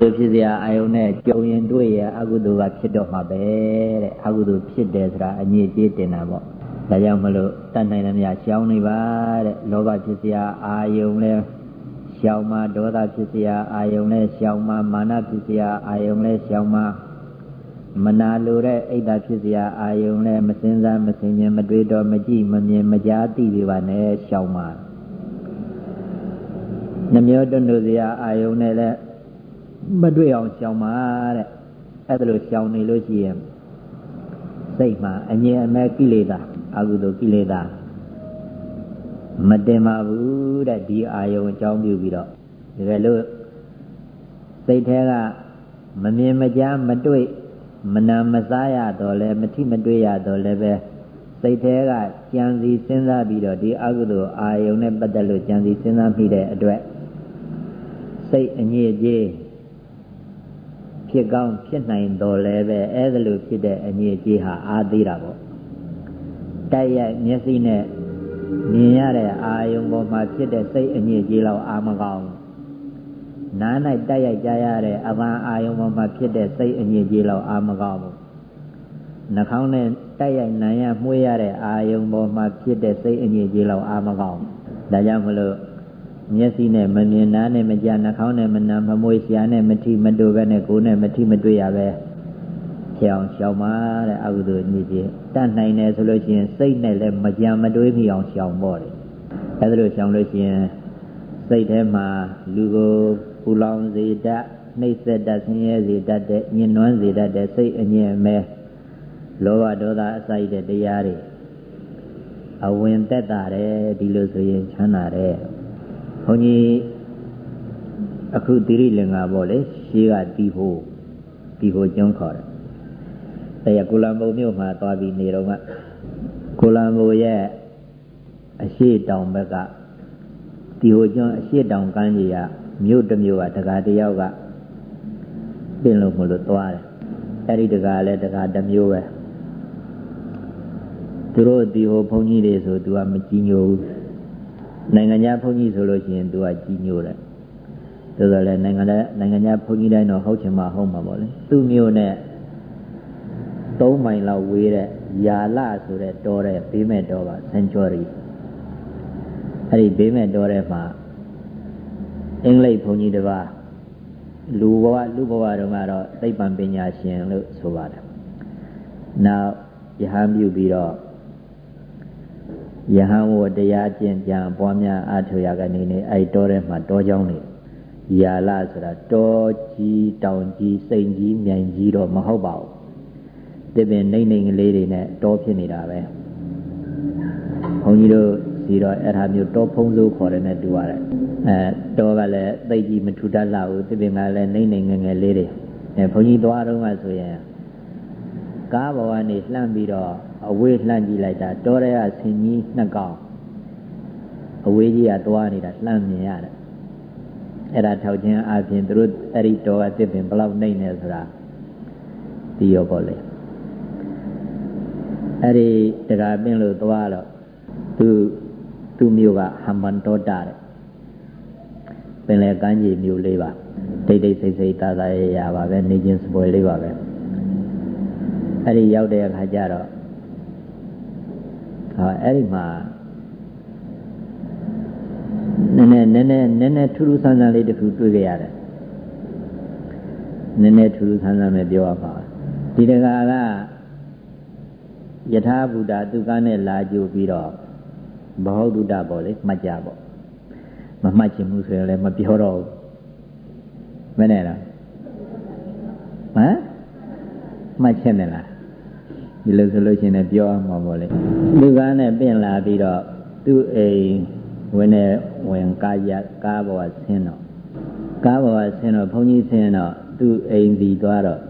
ဒီဖြစ်စရာအာယုံနဲ့ကြုံရင်တွေ့ရအကုသိုလ်ကဖြစ်တော့မှာပဲတဲ့အကုသိုလ်ဖြစ်တယ်ဆိုတာအငြိကျေးတင်တာပေါ့ဒါကြောင့်မလို့တတ်နိုင်သမျှရှောင်နေပါတဲ့လောဘဖြစ်စရာအာယုံလဲရှောင်မှာဒေါသဖြစ်စရာအာယုံလဲရှောင်မှာမာနဖြစ်စရာအာယုံလဲရှောင်မှာမနာလိုတဲ့အိတ်တာဖြစ်စရာအာယုံလဲမစင်စားမစင်ញင်မတွေးတော့မကြည့်မမြင်မကြားသိပြီပါနဲ့ရှောင်မှာနှမျိုးတွန်းလို့စရာအာယုံနဲ့လည်း မတွေ့အောင်ရှောင်ပါတဲ့အဲ့ဒါလိုရှောင်နေလို့ရှိရင်စိတ်မှာအငြင်းအမဲကိလေသာအကုသိုလ်ကိလေသာမတင်ပါဘူးတဲ့ဒီအာယုံအကြောင်းပြုပြီးတော့ဒီကလို့စိတ်ထဲကမမြင်မကြားမတွေ့မနာမစားရတော့လဲမထိမတွေ့ရတော့လဲပဲစိတ်ထဲကကြံစီစဉ်းစားပြီးတော့ဒီအကုသိုလ်အာယုံနဲ့ပတ်သက်လို့ကြံစီစဉ်းစားမိတဲ့အတွက်စိတ်အငြိအကျေး ဖြစ်ကောင်းဖြစ်နိုင်တော်လဲပဲအဲ့ဒါလိုဖြစ်တဲ့အငြိအကျေးဟာအာသေးတာပေါ့တိုက်ရိုက်မျက်စိနဲ့မြင်ရတဲ့အာယုံပေါ်မှာဖြစ်တဲ့စိတ်အညစ်အကြေးလောက်အာမကောင်းနား၌တိုက်ရိုက်ကြားရတဲ့အပန်းအာယုံပေါ်မှာဖြစ်တဲ့စိတ်အညစ်အကြေးလောက်အာမကောင်းဘူးနှာခေါင်းနဲ့တိုက်ရိုက်နာရမှုရတဲ့အာယုံပေါ်မှာဖြစ်တဲ့စိတ်အညစ်အကြေးလောက်အာမကောင်းဒါကြောင့်မလို့ မျက်စိနဲ့မမြင်နားနဲ့မကြားနှာခေါင်းနဲ့မနာမမွေးရှားနဲ့မထိမတူပဲနဲ့ကိုယ်နဲ့မထိမတွေ့ရပဲဖြစ်အောင်ရှောင်ပါတဲ့အကုသိုလ်ညစ်ကြေးတတ်နိုင်တယ်ဆိုလို့ရှိရင်စိတ်နဲ့လည်းမကြံမတွေးမိအောင်ရှောင်ပေါ့တယ်အဲဒါလိုရှောင်လို့ရှိရင်စိတ်ထဲမှာလူကိုပူလောင်စေတတ်နှိမ့်ဆက်တတ်ဆင်းရဲစေတတ်တဲ့ညှဉ်းနှွမ်းစေတတ်တဲ့စိတ်အငြင်းအမဲလောဘဒေါသအစိုက်တဲ့တရားတွေအဝင်သက်တာတယ်ဒီလိုဆိုရင်ချမ်းသာတယ် ဘုန်းကြီးအခုတိရိလင်္ကာပေါ့လေရှေးကတီဖို့တီဖို့ကျုံးခေါ်တယ်တရားကုလမုံမြို့မှာသွားပြီးနေတော့ကကုလမုံရဲ့အရှိတောင်ဘက်ကဒီဟိုကျွန်းအရှိတောင်ကမ်းကြီးကမြို့တစ်မြို့ကတကားတယောက်ကပြင်လို့မလို့သွားတယ်အဲ့ဒီတကားလည်းတကားတစ်မျိုးပဲသူတို့ဒီဟိုဘုန်းကြီးတွေဆိုသူကမကြည်ညိုဘူး နိုင်ငံခြားဘုန်းကြီးဆိုလို့ရှိရင်သူကကြည်ညိုတယ်ဆိုတော့လေနိုင်ငံခြားနိုင်ငံခြားဘုန်းကြီးတိုင်းတော့ဟုတ်ချင်မှဟုတ်မှာပေါ့လေသူ့မျိုးနဲ့3မိုင်လောက်ဝေးတဲ့ယာလဆိုတဲ့တောတဲ့ဘေးမဲ့တောပါဆန်ချော်ရီအဲ့ဒီဘေးမဲ့တောတဲ့မှာအင်္ဂလိပ်ဘုန်းကြီးတစ်ပါးလူဘဝလူဘဝတုန်းကတော့သိပ္ပံပညာရှင်လို့ဆိုပါတယ်နောက်ယဟန်ပြုပြီးတော့ ယဟန်ဝတရားကျင့်ကြံပွားများအားထုတ်ရကနေနေအဲ့တောထဲမှာတောကြောင်းနေယာလဆိုတာတောကြီးတောင်ကြီးစိန်ကြီးမြိုင်ကြီးတော့မဟုတ်ပါဘူးတစ်ပင်နှိမ့်နှိမ့်ကလေးတွေနဲ့တောဖြစ်နေတာပဲဘုန်းကြီးတို့စီတော့အဲ့ဒါမျိုးတောဖုံးစိုးခေါ်တယ်နဲ့တူရတယ်အဲတောကလည်းသိကြီးမထူတတ်လာဘူးတစ်ပင်ကလည်းနှိမ့်နှိမ့်ငယ်ငယ်လေးတွေအဲဘုန်းကြီးသွားတော့ကဆိုရင်ကားပေါ်ကနေလှမ်းပြီးတော့ အဝေးလှမ်းကြည့်လိုက်တာတောရဲကဆင်ကြီးနှစ်ကောင်အဝေးကြီးကသွားနေတာလှမ်းမြင်ရတယ်အဲ့ဒါထောက်ခြင်းအပြင်သူတို့အဲ့ဒီတောကတစ်ပင်ဘလောက်နှိမ့်နေဆိုတာသိရောပေါ့လေအဲ့ဒီတကာပင်းလို့သွားတော့သူသူမျိုးကဟမ္မန္တောတတဲ့ပင်လေကမ်းခြေမျိုးလေးပါတိတ်တိတ်ဆိတ်ဆိတ်သာသာရရပါပဲနေချင်းစပွဲလေးပါပဲအဲ့ဒီရောက်တဲ့အခါကျတော့ ဟောအဲ့ဒီမှာနည်းနည်းနည်းနည်းနည်းနည်းထူးထူးဆန်းဆန်းလေးတစ်ခုတွေ့ကြရတယ်နည်းနည်းထူးထူးဆန်းဆန်းပဲပြောရပါဒီတကာကယထာဘုဒ္ဓသူကနဲ့လာကြိုပြီးတော့ဘဟုတုတ္တပေါ့လေမှတ်ကြပေါ့မမှတ်ချင်ဘူးဆိုရင်လည်းမပြောတော့ဘူးမနဲ့လားဟမ်မှတ်ချင်တယ်လား ဒီလိုဆိုလို့ရှိရင်ပြောအောင်ပါပေါ့လေသူကနဲ့ပြင်လာပြီးတော့သူ့အိမ်ဝင်နေဝင်ကားရကားပေါ်ဆင်းတော့ကားပေါ်ဆင်းတော့ဘုန်းကြီးဆင်းတော့သူ့အိမ်စီသွားတော့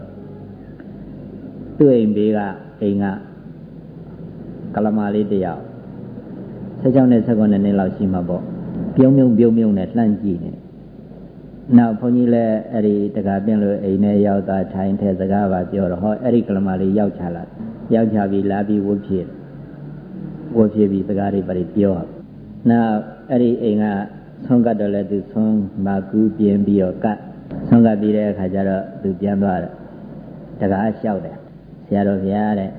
သူ့အိမ်ဘေးကအိမ်ကကလမာလေးတယောက်16နဲ့19နှစ်လောက်ရှိမှာပေါ့ပြုံးပြုံးပြုံးပြုံးနဲ့လှမ်းကြည့်နေနောက်ဘုန်းကြီးလည်းအဲ့ဒီတကားပြင်းလို့အိမ်ထဲရောက်သွားထိုင်ထဲစကားပါပြောတော့ဟောအဲ့ဒီကလမာလေးရောက်ချလာ ရောက်ချပြီးလာပြီးဝတ်ဖြစ်ဝတ်ဖြစ်ပြီးစကားတွေပါပြောနောက်အဲ့ဒီအိမ်ကဆုံးကတ်တော့လည်းသူဆုံးမာကူးပြင်းပြီးတော့ကတ်ဆုံးကပြီးတဲ့အခါကျတော့သူပြန်သွားတယ်တကားလျှောက်တယ်ဆရာတော်ဘုရားတဲ့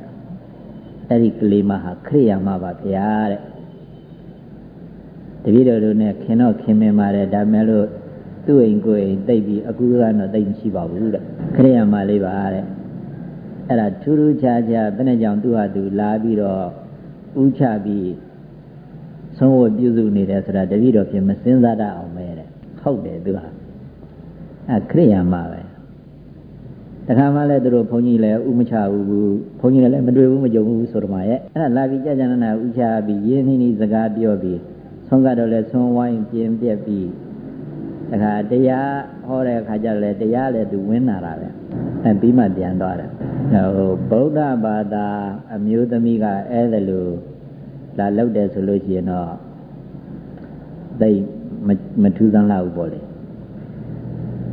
အဲ့ဒီကလေးမဟာခရိယာမပါဘုရားတဲ့တပည့်တော်တို့နဲ့ခင်တော့ခင်မင်ပါတယ်ဒါမဲ့လို့သူ့အိမ်ကိုယ်အိမ်တိတ်ပြီးအကူကတော့တိတ်မရှိပါဘူးတဲ့ခရိယာမလေးပါတဲ့ အဲ့ဒါထူးထူးခြားခြားဘယ်နဲ့ကြောင့်သူ့ဟာသူလာပြီးတော့ဥချပြီးဆုံးဝပြုစုနေတယ်ဆိုတာတပည့်တော်ပြင်မစင်းစားတတ်အောင်ပဲတဲ့ဟုတ်တယ်သူဟာအဲခရိယာမပဲတခါမှလည်းသူတို့ဘုန်းကြီးလည်းဥမချဘူးဘုန်းကြီးလည်းမတွေ့ဘူးမကြုံဘူးဆိုတော့မှရဲ့အဲ့ဒါလာပြီးကြာကြာနာနာဥချပြီးရင်းနှီးနှီးစကားပြောပြီးဆုံးကတော့လည်းဆုံးဝိုင်းပြင်းပြက်ပြီးတခါတရားဟောတဲ့အခါကျတော့လည်းတရားလည်းသူဝင်လာတာပဲ အဲပြီးမှပြန်သွားတယ်ဟိုဗုဒ္ဓဘာသာအမျိုးသမီးကအဲ့ဒါလို့လာလောက်တယ်ဆိုလို့ရှိရင်တော့သိမထူးဆန်းလောက်ဘူးပေါ့လေ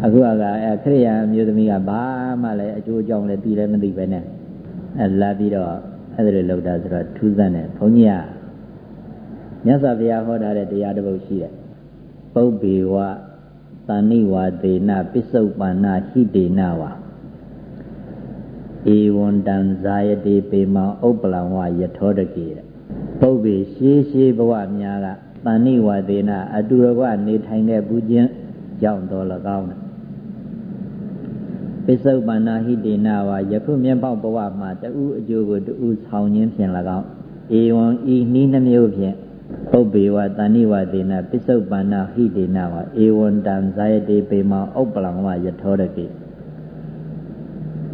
အခုကအဲခရိယာမျိုးသမီးကဘာမှလည်းအကျိုးအကြောင်းလည်းသိလည်းမသိပဲနဲ့အဲလာပြီးတော့အဲ့ဒါလိုလောက်တာဆိုတော့ထူးဆန်းတယ်ဘုန်းကြီးကမြတ်စွာဘုရားဟောထားတဲ့တရားတစ်ပုဒ်ရှိတယ်ပုပ္ပေဝသဏိဝါဒေနပစ္စုပန္နာဟိတေနဝါ ဧဝံတံဇာယတိပေမံဥပ္ပလံဝယထောတကေတဲ့ပုပ္ပေရှေးရှေးဘဝများကသဏိဝါဒေနအတူတကွနေထိုင်တဲ့ပူခြင်းကြောင့်တော်၎င်းပစ္စုပန္နာဟိတေနဝါယခုမျက်ပေါက်ဘဝမှာတူအကျိုးကိုတူဆောင်ခြင်းဖြင့်၎င်းဧဝံဤနည်းနှမျိုးဖြင့်ပုပ္ပေဝတဏိဝတေနပစ္စုပန္နာဟိတေနဝဧဝံတံဇာယတိပေမောဥပ္ပလံဝယထောရတိ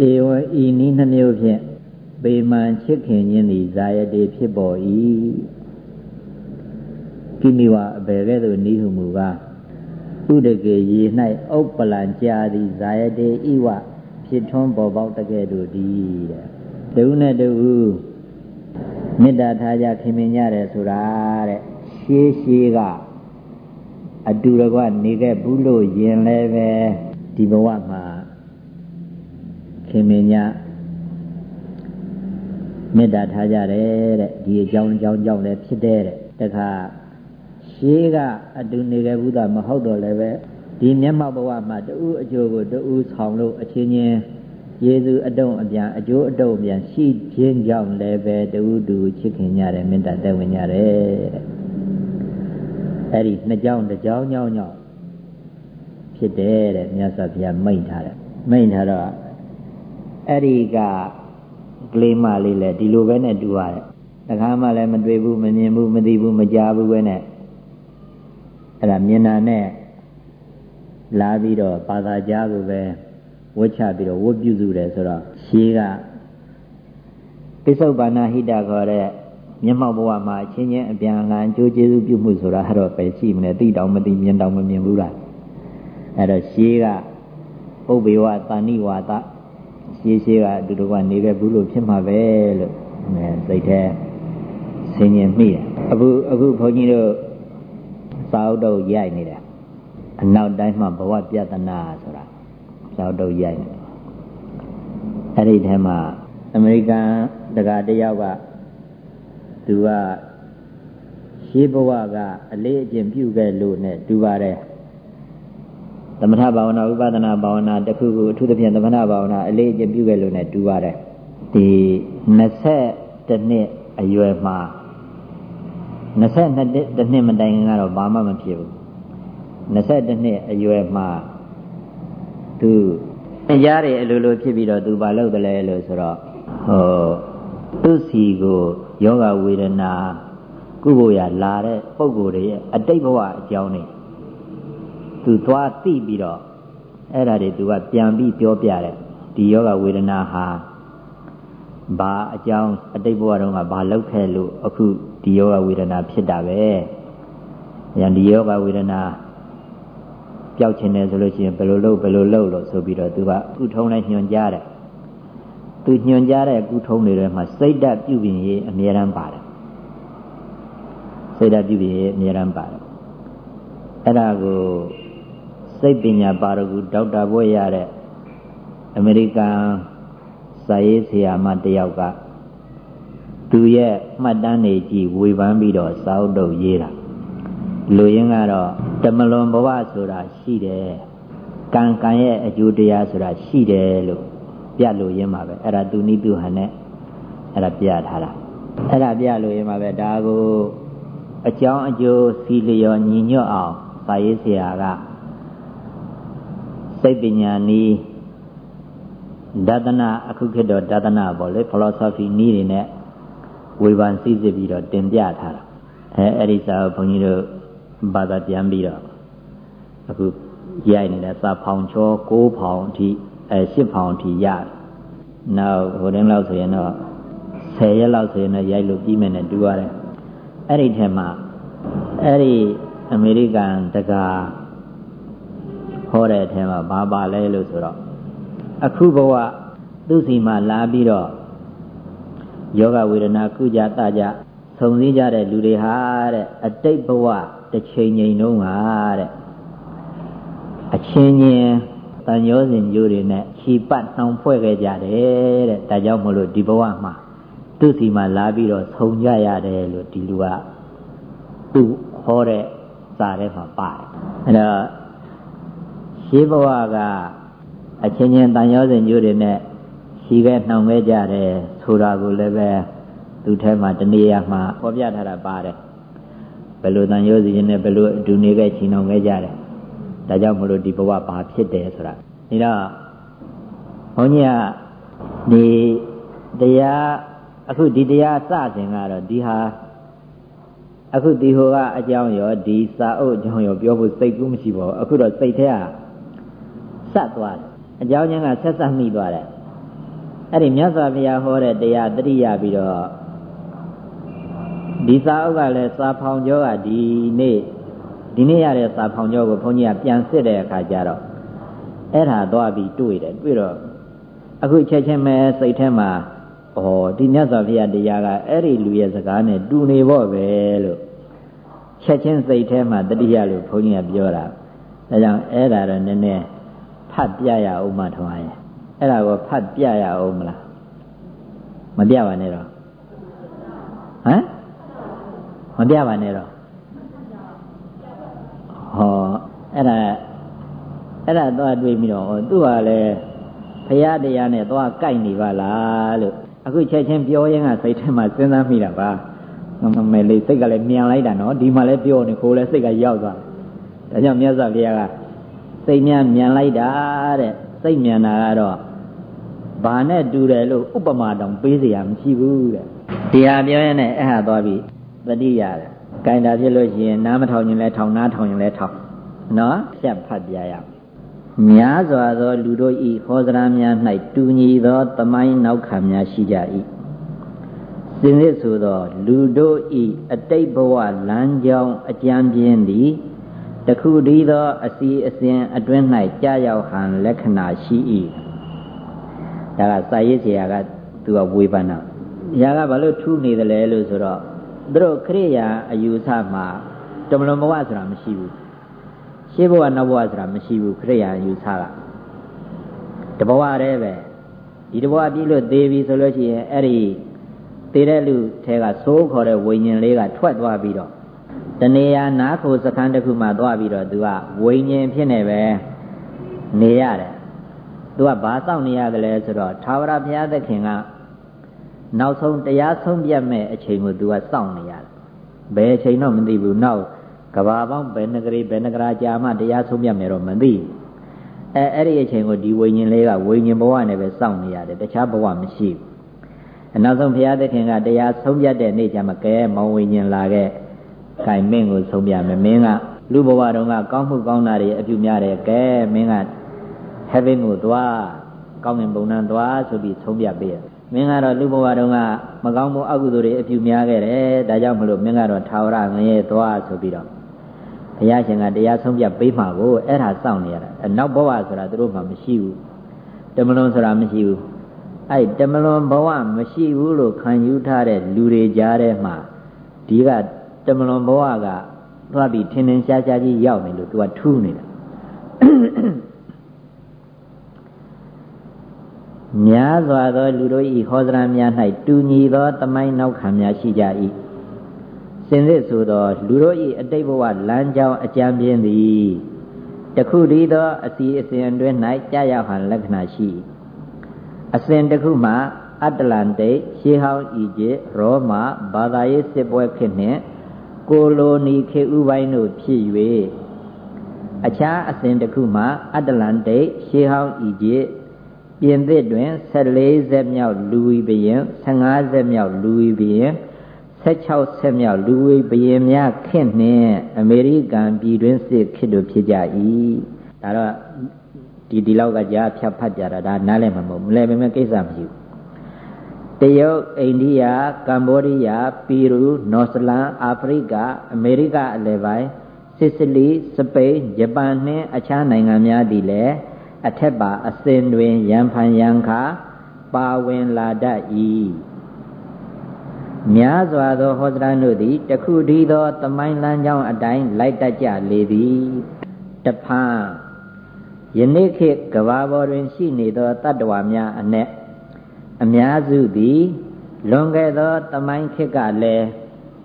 ဧဝံဤနည်းနှမျိုးဖြင့်ပေမံချစ်ခင်ခြင်းသည်ဇာယတိဖြစ်ပေါ်၏ကိမိဝအဘယ်ကဲ့သို့နိဟုမူကားဥဒကေရေ၌ဥပ္ပလံကြာသည်ဇာယတေဤဝဖြစ်ထွန်းပေါ်ပေါက်တကဲ့သို့ဒီတဲ့တူနဲ့တူမေတ္တာထားကြခင်မင်ကြတယ်ဆိုတာတဲ့ရှေးရှေးကအတူတကွနေခဲ့ဘူးလို့ယင်လည်းပဲဒီဘဝမှာ ခင်မင်ညမေတ္တာထားကြတယ်တဲ့ဒီအကြောင်းအကြောင်းကြောင့်လည်းဖြစ်တဲ့တဲ့တခါရှေးကအတူနေခဲ့ဘူးတာမဟုတ်တော့လည်းပဲဒီမျက်မှောက်ဘဝမှာတူအကျိုးကိုတူဆောင်လို့အချင်းချင်းယေရှုအတုံးအပြန်အကျိုးအတုံးအပြန်ရှိခြင်းကြောင့်လည်းပဲတူတူချစ်ခင်ကြတယ်မေတ္တာတက်ဝင်ကြတယ်တဲ့အဲ့ဒီနှစ်ကြောင်းတစ်ကြောင်းကြောင်းကြောင့်ဖြစ်တယ်တဲ့မြတ်စွာဘုရားမိန့်ထားတယ်မိန့်ထားတော့ အဲ့ဒီကကလေးမလေးလည်းဒီလိုပဲနဲ့တူရတယ်တခါမှလည်းမတွေ့ဘူးမမြင်ဘူးမသိဘူးမကြားဘူးပဲနဲ့အဲ့ဒါမြင်တာနဲ့လာပြီးတော့ဘာသာကြားကိုပဲဝတ်ချပြီးတော့ဝတ်ပြုစုတယ်ဆိုတော့ရှေးကပိဿုပန္နာဟိတခေါ်တဲ့မျက်မှောက်ဘဝမှာအချင်းချင်းအပြန်အလှန်ကြိုးကျေးဇူးပြုမှုဆိုတာအဲ့တော့ပဲရှိမလဲသိတောင်မသိမြင်တောင်မမြင်ဘူးလားအဲ့တော့ရှေးကပုပ္ပေဝတာဏိဝါဒ ရှေးရှေးကအတူတူကနေခဲ့ဘူးလို့ဖြစ်မှာပဲလို့စိတ်ထဲဆင်ញင်မိတယ်အခုအခုဘုန်းကြီးတို့စာအုပ်တော့ရိုက်နေတယ်အနောက်တိုင်းမှာဘဝပြဒနာဆိုတာစာအုပ်တော့ရိုက်နေတယ်အဲ့ဒီထဲမှာအမေရိကန်တက္ကတယောက်ကသူကရှေးဘဝကအလေးအကျင့်ပြုခဲ့လို့ ਨੇ တူပါတယ် သမထဘာဝနာဥပဒနာဘာဝနာတခုခုအထူးသဖြင့်သမထဘာဝနာအလေးအကျင့်ပြုခဲ့လို့ ਨੇ တူပါတယ်ဒီ20တနှစ်အရွယ်မှာ22နှစ်မတိုင်ခင်ကတော့ဘာမှမဖြစ်ဘူး22နှစ်အရွယ်မှာသူတရားတွေအလိုလိုဖြစ်ပြီးတော့သူဘာလုပ်တယ်လဲလို့ဆိုတော့ဟိုသူ့စီကိုယောဂဝေဒနာကုဖို့ရလာတဲ့ပုံကိုယ်တွေရဲ့အတိတ်ဘဝအကြောင်းတွေ သူသွားသိပြီးတော့အဲ့ဒါတွေသူကပြန်ပြီးပြောပြတယ်ဒီယောဂဝေဒနာဟာဘာအကြောင်းအတိတ်ဘဝတုန်းကဘာလောက်ခဲ့လို့အခုဒီယောဂဝေဒနာဖြစ်တာပဲ။ညာဒီယောဂဝေဒနာပျောက်ခြင်းတယ်ဆိုလို့ရှိရင်ဘယ်လိုလုပ်ဘယ်လိုလုပ်လို့ဆိုပြီးတော့သူကကုထုံးလိုက်ညွှန်ကြားတယ်။သူညွှန်ကြားတဲ့ကုထုံးတွေထဲမှာစိတ်ဓာတ်ပြုပြင်ရေးအမြဲတမ်းပါတယ်။စိတ်ဓာတ်ပြုပြင်ရေးအမြဲတမ်းပါတယ်။အဲ့ဒါကို စိတ်ပညာပါရဂူဒေါက်တာဘွဲ့ရတဲ့အမေရိကန်စာရေးဆရာမတယောက်ကသူရဲ့မှတ်တမ်းတွေကြည့်ဝေဖန်ပြီးတော့စာအုပ်တော့ရေးတာလူရင်းကတော့တမလွန်ဘဝဆိုတာရှိတယ်ကံကံရဲ့အကျိုးတရားဆိုတာရှိတယ်လို့ပြလို့ရင်းပါပဲအဲ့ဒါသူနိသူဟန်နဲ့အဲ့ဒါပြထားတာအဲ့ဒါပြလို့ရင်းပါပဲဒါကိုအကြောင်းအကျိုးစီလျော်ညီညွတ်အောင်စာရေးဆရာက စိတ်ပညာနီးဒါသနာအခုခေတ်တော့ဒါသနာပေါ့လေ philosophy နီးတွေနဲ့ဝေဖန်စစ်စစ်ပြီးတော့တင်ပြထားတာအဲအဲ့ဒီစာကိုဘုန်းကြီးတို့ဘာသာပြန်ပြီးတော့အခုရိုက်နေတဲ့စာဖောင်ချော6ဖောင်အထိအဲ10ဖောင်အထိရတယ်နောက်ဟိုတင်းလောက်ဆိုရင်တော့10ရက်လောက်ဆိုရင်တော့ရိုက်လို့ပြီးမယ်နဲ့တူရတယ်အဲ့ဒီထဲမှာအဲ့ဒီအမေရိကန်တကာ ဟောတဲ့အထဲမှာဘာပါလဲလို့ဆိုတော့အခုဘဝသူ့စီမှာလာပြီးတော့ယောဂဝေဒနာကုကြတကြဆုံစည်းကြတဲ့လူတွေဟာတဲ့အတိတ်ဘဝတစ်ချိန်ချိန်တုန်းကတဲ့အချင်းချင်းတန်ရောစဉ်မျိုးတွေနဲ့ခြိပတ်နှောင်ဖွဲ့ခဲ့ကြတယ်တဲ့ဒါကြောင့်မလို့ဒီဘဝမှာသူ့စီမှာလာပြီးတော့ဆုံကြရတယ်လို့ဒီလူကသူ့ဟောတဲ့စာထဲမှာပါတယ်အဲ့တော့ ရှင်းဘဝကအချင်းချင်းတန်ရောစဉ်မျိုးတွေနဲ့ရှိခဲ့နှောင်ခဲ့ကြတယ်ဆိုတာကိုလည်းပဲသူထဲမှာတနေရာမှာဟောပြထားတာပါတယ်ဘယ်လိုတန်ရောစဉ်နဲ့ဘယ်လိုအတူနေခဲ့ချီနှောင်ခဲ့ကြတယ်ဒါကြောင့်မလို့ဒီဘဝဘာဖြစ်တယ်ဆိုတာဒါတော့ဘုန်းကြီးကဒီတရားအခုဒီတရားစစဉ်ကတော့ဒီဟာအခုဒီဟိုကအကြောင်းရောဒီစာအုပ်အကြောင်းရောပြောဖို့စိတ်ကူးမရှိပါဘူးအခုတော့စိတ်ထဲက ဆက်သွားတယ်အကြောင်းချင်းကဆက်ဆက်မိသွားတယ်အဲ့ဒီမြတ်စွာဘုရားဟောတဲ့တရားတတိယပြီးတော့ဒီစာအုပ်ကလည်းစာဖောင်ကျော်ကဒီနေ့ဒီနေ့ရတဲ့စာဖောင်ကျော်ကိုဘုန်းကြီးကပြန်စစ်တဲ့အခါကျတော့အဲ့ဒါသွားပြီးတွေ့တယ်တွေ့တော့အခုချက်ချင်းပဲစိတ်ထဲမှာဩဒီမြတ်စွာဘုရားတရားကအဲ့ဒီလူရဲ့စကားနဲ့တူနေဖို့ပဲလို့ချက်ချင်းစိတ်ထဲမှာတတိယလို့ဘုန်းကြီးကပြောတာဒါကြောင့်အဲ့ဒါတော့နည်းနည်း ဖတ်ပြရအောင်မှထွားရဲ့အဲ့ဒါကိုဖတ်ပြရအောင်မလားမပြပါနဲ့တော့ဟမ်မပြပါနဲ့တော့ဟောအဲ့ဒါအဲ့ဒါတော့တွေးပြီးတော့သူ့ဟာလည်းဘုရားတရားနဲ့သွားကြိုက်နေပါလားလို့အခုချက်ချင်းပြောရင်းကစိတ်ထဲမှာစဉ်းစားမိတာပါမမယ်လေးစိတ်ကလည်းမြန်လိုက်တာနော်ဒီမှာလည်းပြောနေကိုယ်လည်းစိတ်ကရောက်သွားတယ်ဒါကြောင့်မြတ်စွာဘုရားက စိတ်မြန်မြန်လိုက်တာတဲ့စိတ်မြန်တာကတော့ဘာနဲ့တူတယ်လို့ဥပမာတောင်ပေးเสียမရှိဘူးတဲ့ဒီဟာပြောရင်လည်းအဲ့ဟာသွားပြီးတတိရတယ်။ကြင်တာဖြစ်လို့ရှိရင်နားမထောင်ရင်လည်းထောင်နားထောင်ရင်လည်းထောင်နော်ဖြတ်ဖတ်ပြရအောင်များစွာသောလူတို့ဤဟောစရာများ၌တူညီသောတမိုင်းနောက်ခံများရှိကြ၏စင်စစ်ဆိုသောလူတို့ဤအတိတ်ဘဝလမ်းကြောင်းအကြံပြင်းသည် တခုတည်းသောအစီအစဉ်အတွင်း၌ကြာရောက်ဟန်လက္ခဏာရှိ၏ဒါကစာရေးဆရာကသူကဝေဖန်တာ။ညာကဘာလို့ထူးနေတယ်လဲလို့ဆိုတော့သူတို့ခရိယာအယူဆမှာတမလွန်ဘဝဆိုတာမရှိဘူး။ရှေးဘဝနောက်ဘဝဆိုတာမရှိဘူးခရိယာအယူဆက။တဘဝတည်းပဲဒီတဘဝပြည့်လို့သေပြီဆိုလို့ရှိရင်အဲ့ဒီသေတဲ့လူထဲကသိုးခေါ်တဲ့ဝိညာဉ်လေးကထွက်သွားပြီးတော့ တနေရာနားခိုစခန်းတစ်ခုမှသွားပြီးတော့သူကဝိညာဉ်ဖြစ်နေပဲနေရတယ်သူကဘာစောင့်နေရတယ်လဲဆိုတော့သာဝရဘုရားသခင်ကနောက်ဆုံးတရားဆုံးပြတ်မဲ့အချိန်ကိုသူကစောင့်နေရတယ်ဘယ်အချိန်တော့မသိဘူးနောက်ကဘာပေါင်းဘယ်နှကလေးဘယ်နှကရာကြာမှတရားဆုံးပြတ်မယ်တော့မသိအဲအဲ့ဒီအချိန်ကိုဒီဝိညာဉ်လေးကဝိညာဉ်ဘဝနဲ့ပဲစောင့်နေရတယ်တခြားဘဝမရှိဘူးအနောက်ဆုံးဘုရားသခင်ကတရားဆုံးပြတ်တဲ့နေ့ကျမှကဲမောင်ဝိညာဉ်လာခဲ့ ခိုင်မင်းကိုဆုံးပြမယ်မင်းကလူဘဝတုန်းကကောင်းမှုကောင်းတာတွေအပြုများတယ်ကဲမင်းက heaven ကိုသွားကောင်းငင်ပုံနှံသွားဆိုပြီးဆုံးပြပေးတယ်မင်းကတော့လူဘဝတုန်းကမကောင်းမှုအကုသိုလ်တွေအပြုများခဲ့တယ်ဒါကြောင့်မလို့မင်းကတော့ထာဝရငရဲသွားဆိုပြီးတော့ဘုရားရှင်ကတရားဆုံးပြပေးမှာကိုအဲ့ဒါစောင့်နေရတာနောက်ဘဝဆိုတာသူတို့မှမရှိဘူးတမလွန်ဆိုတာမရှိဘူးအဲ့တမလွန်ဘဝမရှိဘူးလို့ခံယူထားတဲ့လူတွေကြားထဲမှာဒီက တမလွန်ဘဝကသွားပြီးထင်ထင်ရှားရှားကြီးရောက်နေလို့သူကထူးနေတာများစွာသောလူတို့၏ဟောစရများ၌တူညီသောတမိုင်းနောက်ခံများရှိကြ၏စင်စစ်ဆိုသောလူတို့၏အတိတ်ဘဝလမ်းကြောင်းအကြံပြင်းသည်တခုတည်းသောအစီအစဉ်အတွင်း၌ကြာရောက်ဟန်လက္ခဏာရှိအစဉ်တစ်ခုမှာအတ္တလန်တိတ်ရှေးဟောင်းဤဂျစ်ရောမဘာသာရေးစစ်ပွဲခေတ်နှင့် ကိုလိုနီခေဥပိုင်းတို့ဖြစ်၍အခြားအစဉ်တစ်ခုမှာအတ္တလန်တိတ်ရှေးဟောင်းဤဂျစ်ပြင်သစ်တွင်14ဆက်မြောက်လူဝီဘရင်15ဆက်မြောက်လူဝီဘရင်16ဆက်မြောက်လူဝီဘရင်များခေတ်နှင့်အမေရိကန်ပြည်တွင်းစစ်ခေတ်တို့ဖြစ်ကြ၏ဒါတော့ဒီဒီလောက်ကကြာဖြတ်ဖတ်ကြတာဒါနားလည်မှာမဟုတ်မလဲပဲကိစ္စမရှိဘူး တရုတ်အိန္ဒိယကမ္ဘောဒီးယားပီရူနော်ဇလန်အာဖရိကအမေရိကအလယ်ပိုင်းစစ်စလီစပိန်ဂျပန်နှင့်အခြားနိုင်ငံများသည်လည်းအထက်ပါအစဉ်တွင်ရန်ဖန်ရန်ခါပါဝင်လာတတ်၏များစွာသောဟောစရတို့သည်တခုတည်းသောတမိုင်းလမ်းကြောင်းအတိုင်းလိုက်တတ်ကြလေသည်တဖန်ယနေ့ခေတ်ကဘာပေါ်တွင်ရှိနေသောတတ္တဝါများအ ਨੇ အများစုသည်လွန်ခဲ့သောတမိုင်းခေတ်ကလည်း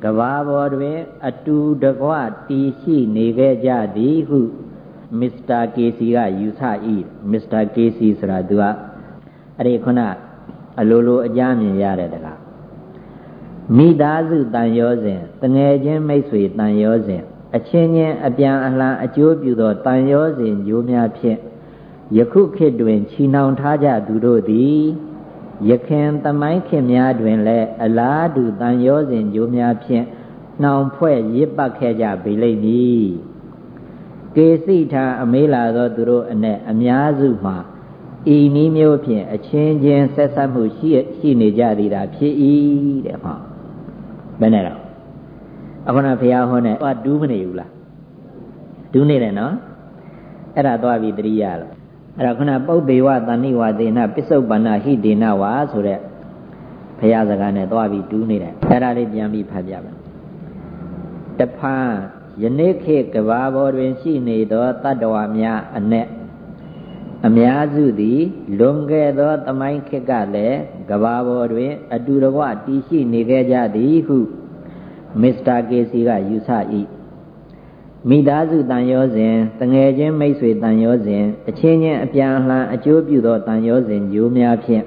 ကဘာပေါ်တွင် အတူတကွတည်ရှိနေခဲ့ကြသည်ဟုမစ္စတာကေစီကယူဆ၏မစ္စတာကေစီဆိုတာသူကအဲ့ဒီခုနအလိုလိုအကြမ်းမြင်ရတဲ့တကားမိသားစုတန်ရောစဉ်တငယ်ချင်းမိတ်ဆွေတန်ရောစဉ်အချင်းချင်းအပြန်အလှန်အကျိုးပြုသောတန်ရောစဉ်ညိုးများဖြင့်ယခုခေတ်တွင်ချီနှောင်ထားကြသူတို့သည် ယခင်သမိုင်းခင်များတွင်လည်းအလားတူတန်ရောစဉ်ညိုးများဖြင့်နှောင်ဖွဲ့ရစ်ပတ်ခဲ့ကြပေလိမ့်မည်ကေစိထာအမေးလာသောသူတို့အ내အများစုမှာဤနည်းမျိုးဖြင့်အချင်းချင်းဆက်ဆက်မှုရှိရှိနေကြသည်တာဖြစ်၏တဲ့ဟောဘယ်နဲ့တော့အခုနဘုရားဟောနဲ့ဟောဒူးမနေဘူးလားဒူးနေတယ်နော်အဲ့ဒါသွားပြီးတတိယလို့ အဲ့ဒါခုနပုတ်သေးဝတဏိဝသေနပစ္စုပန္နဟိဒေနဝါဆိုတဲ့ဘုရားစကားနဲ့သွားပြီးဒူးနေတယ်အဲ့ဒါလေးပြန်ပြီးဖတ်ပြမယ်တဖန်ယနေ့ခေတ်ကဘာပေါ်တွင်ရှိနေသောတတ္တဝါများအ ਨੇ အများစုသည်လွန်ခဲ့သောတမိုင်းခေတ်ကလည်းကဘာပေါ်တွင် အတူတကွတည်ရှိနေခဲ့ကြသည်ဟုမစ္စတာကေစီကယူဆ၏ မိသားစုတန်ရောစဉ်တငယ်ချင်းမိတ်ဆွေတန်ရောစဉ်အချင်းချင်းအပြန်အလှန်အကျိုးပြုသောတန်ရောစဉ်ဂျိုးများဖြင့်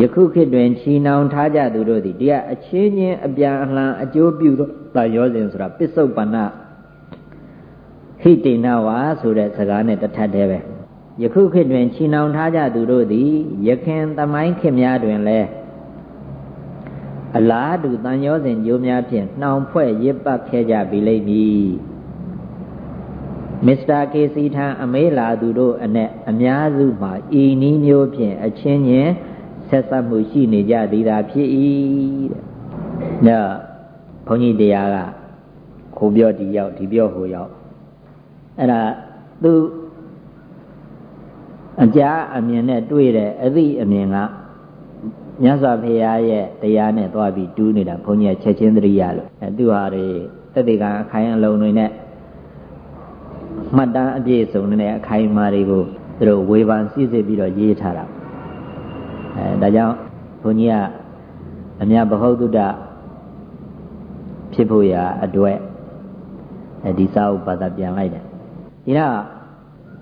ယခုခေတ်တွင်ချီနှောင်ထားကြသူတို့သည်တရားအချင်းချင်းအပြန်အလှန်အကျိုးပြုသောတန်ရောစဉ်ဆိုတာပစ္စုပန်နဟိတိနဝါဆိုတဲ့စကားနဲ့တထပ်တည်းပဲယခုခေတ်တွင်ချီနှောင်ထားကြသူတို့သည်ယခင်သမိုင်းခေတ်များတွင်လည်း အလားတူတန်ရောစဉ်ကြိုးများဖြင့်နှောင်ဖွဲ့ရစ်ပတ်ခဲ့ကြပြီလိမ့်မည်မစ္စတာကေစီထံအမေးလာသူတို့အ ਨੇ အများစုမှာဤနည်းမျိုးဖြင့်အချင်းချင်းဆက်ဆက်မှုရှိနေကြသည်သာဖြစ်၏တဲ့။ဒါဘုန်းကြီးတရားကခိုးပြောဒီရောက်ဒီပြောဟိုရောက်အဲ့ဒါသူအကြအမြင်နဲ့တွေ့တဲ့အသည့်အမြင်က မြတ်စွာဘုရားရဲ့တရားနဲ့သွားပြီးတူးနေတာဘုန်းကြီးချက်ချင်းတရိယာလို့အဲသူဟာတွေတတိကအခိုင်အလုံးတွေနဲ့မှတ်တမ်းအပြည့်စုံတဲ့အခိုင်အမာတွေကိုသူတို့ဝေဖန်စစ်စစ်ပြီးတော့ရေးထားတာအဲဒါကြောင့်ဘုန်းကြီးကအမြတ်ဘဟုတုတ္တဖြစ်ဖို့ရာအတွက်အဲဒီစာဥပါဒပြန်လိုက်တယ်ဒီတော့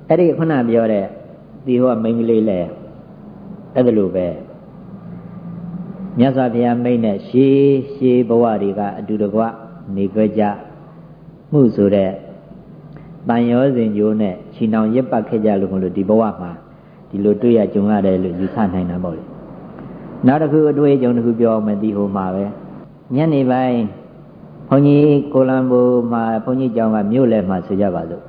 အဲ့ဒီခုနပြောတဲ့ဒီဟိုကမိန်းကလေးလဲအဲ့ဒါလိုပဲ မြတ်စွာဘုရားမိန့်တဲ့ရှေးရှေးဘဝတွေကအတူတကွနေကြကြမှုဆိုတဲ့တန်ရောစဉ်ကျိုးနဲ့ချီနှောင်ရစ်ပတ်ခဲ့ကြလို့မလို့ဒီဘဝမှာဒီလိုတွေ့ရကြုံရတယ်လို့ယူဆနိုင်တာပေါ့လေနောက်တစ်ခုအတွေ့အကြုံတစ်ခုပြောမယ်ဒီဟိုမှာပဲညနေပိုင်းဘုန်းကြီးကိုလံဘိုမှာဘုန်းကြီးကျောင်းကမြို့လယ်မှာဆိုကြပါစို့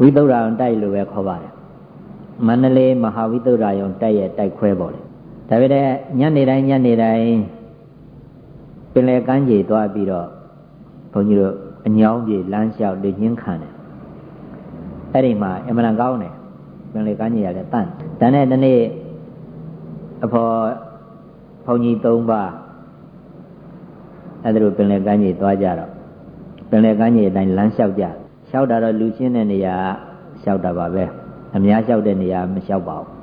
ဝိသုဒ္ဓအောင်တိုက်လို့ပဲခေါ်ပါတယ်မန္တလေးမဟာဝိသုဒ္ဓယုံတိုက်ရဲ့တိုက်ခွဲပေါ့လေ ဒါပေမဲ့ညနေတိုင်းညနေတိုင်းပင်လယ်ကမ်းခြေသွားပြီးတော့ဘုန်းကြီးတို့အညောင်းပြေလမ်းလျှောက်လေညင်းခံတယ်အဲ့ဒီမှာအမှန်ကောင်းတယ်ပင်လယ်ကမ်းခြေရလည်းတန့်ဒါနဲ့ဒီနေ့အဖော်ဘုန်းကြီး၃ပါးအဲ့ဒါလိုပင်လယ်ကမ်းခြေသွားကြတော့ပင်လယ်ကမ်းခြေအတိုင်းလမ်းလျှောက်ကြလျှောက်တာတော့လူချင်းတဲ့နေရာလျှောက်တာပါပဲအများလျှောက်တဲ့နေရာမလျှောက်ပါဘူး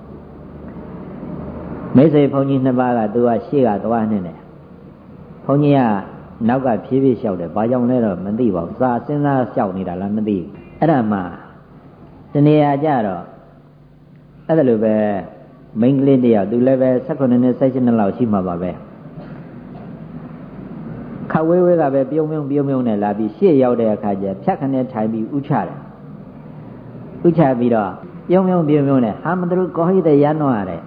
မိတ်ဆွေဘုန်းကြီးနှစ်ပါးကသူကရှေ့ကသွားနေတယ်ဘုန်းကြီးကနောက်ကဖြည်းဖြည်းလျှောက်တယ်ဘာကြောင့်လဲတော့မသိပါဘူးစာစဉ်းစားလျှောက်နေတာလားမသိဘူးအဲ့ဒါမှတနေရာကြတော့အဲ့ဒါလိုပဲမိန်းကလေးတယောက်သူလည်းပဲ18နှစ်18နှစ်လောက်ရှိမှာပါပဲခဝေးဝေးကပဲပြုံးပြုံးပြုံးပြုံးနဲ့လာပြီးရှေ့ရောက်တဲ့အခါကျဖြတ်ခနဲ့ထိုင်ပြီးဥချတယ်ဥချပြီးတော့ပြုံးပြုံးပြုံးပြုံးနဲ့ဟာမတို့ကောဟိတဲ့ရန်တော့ရတယ်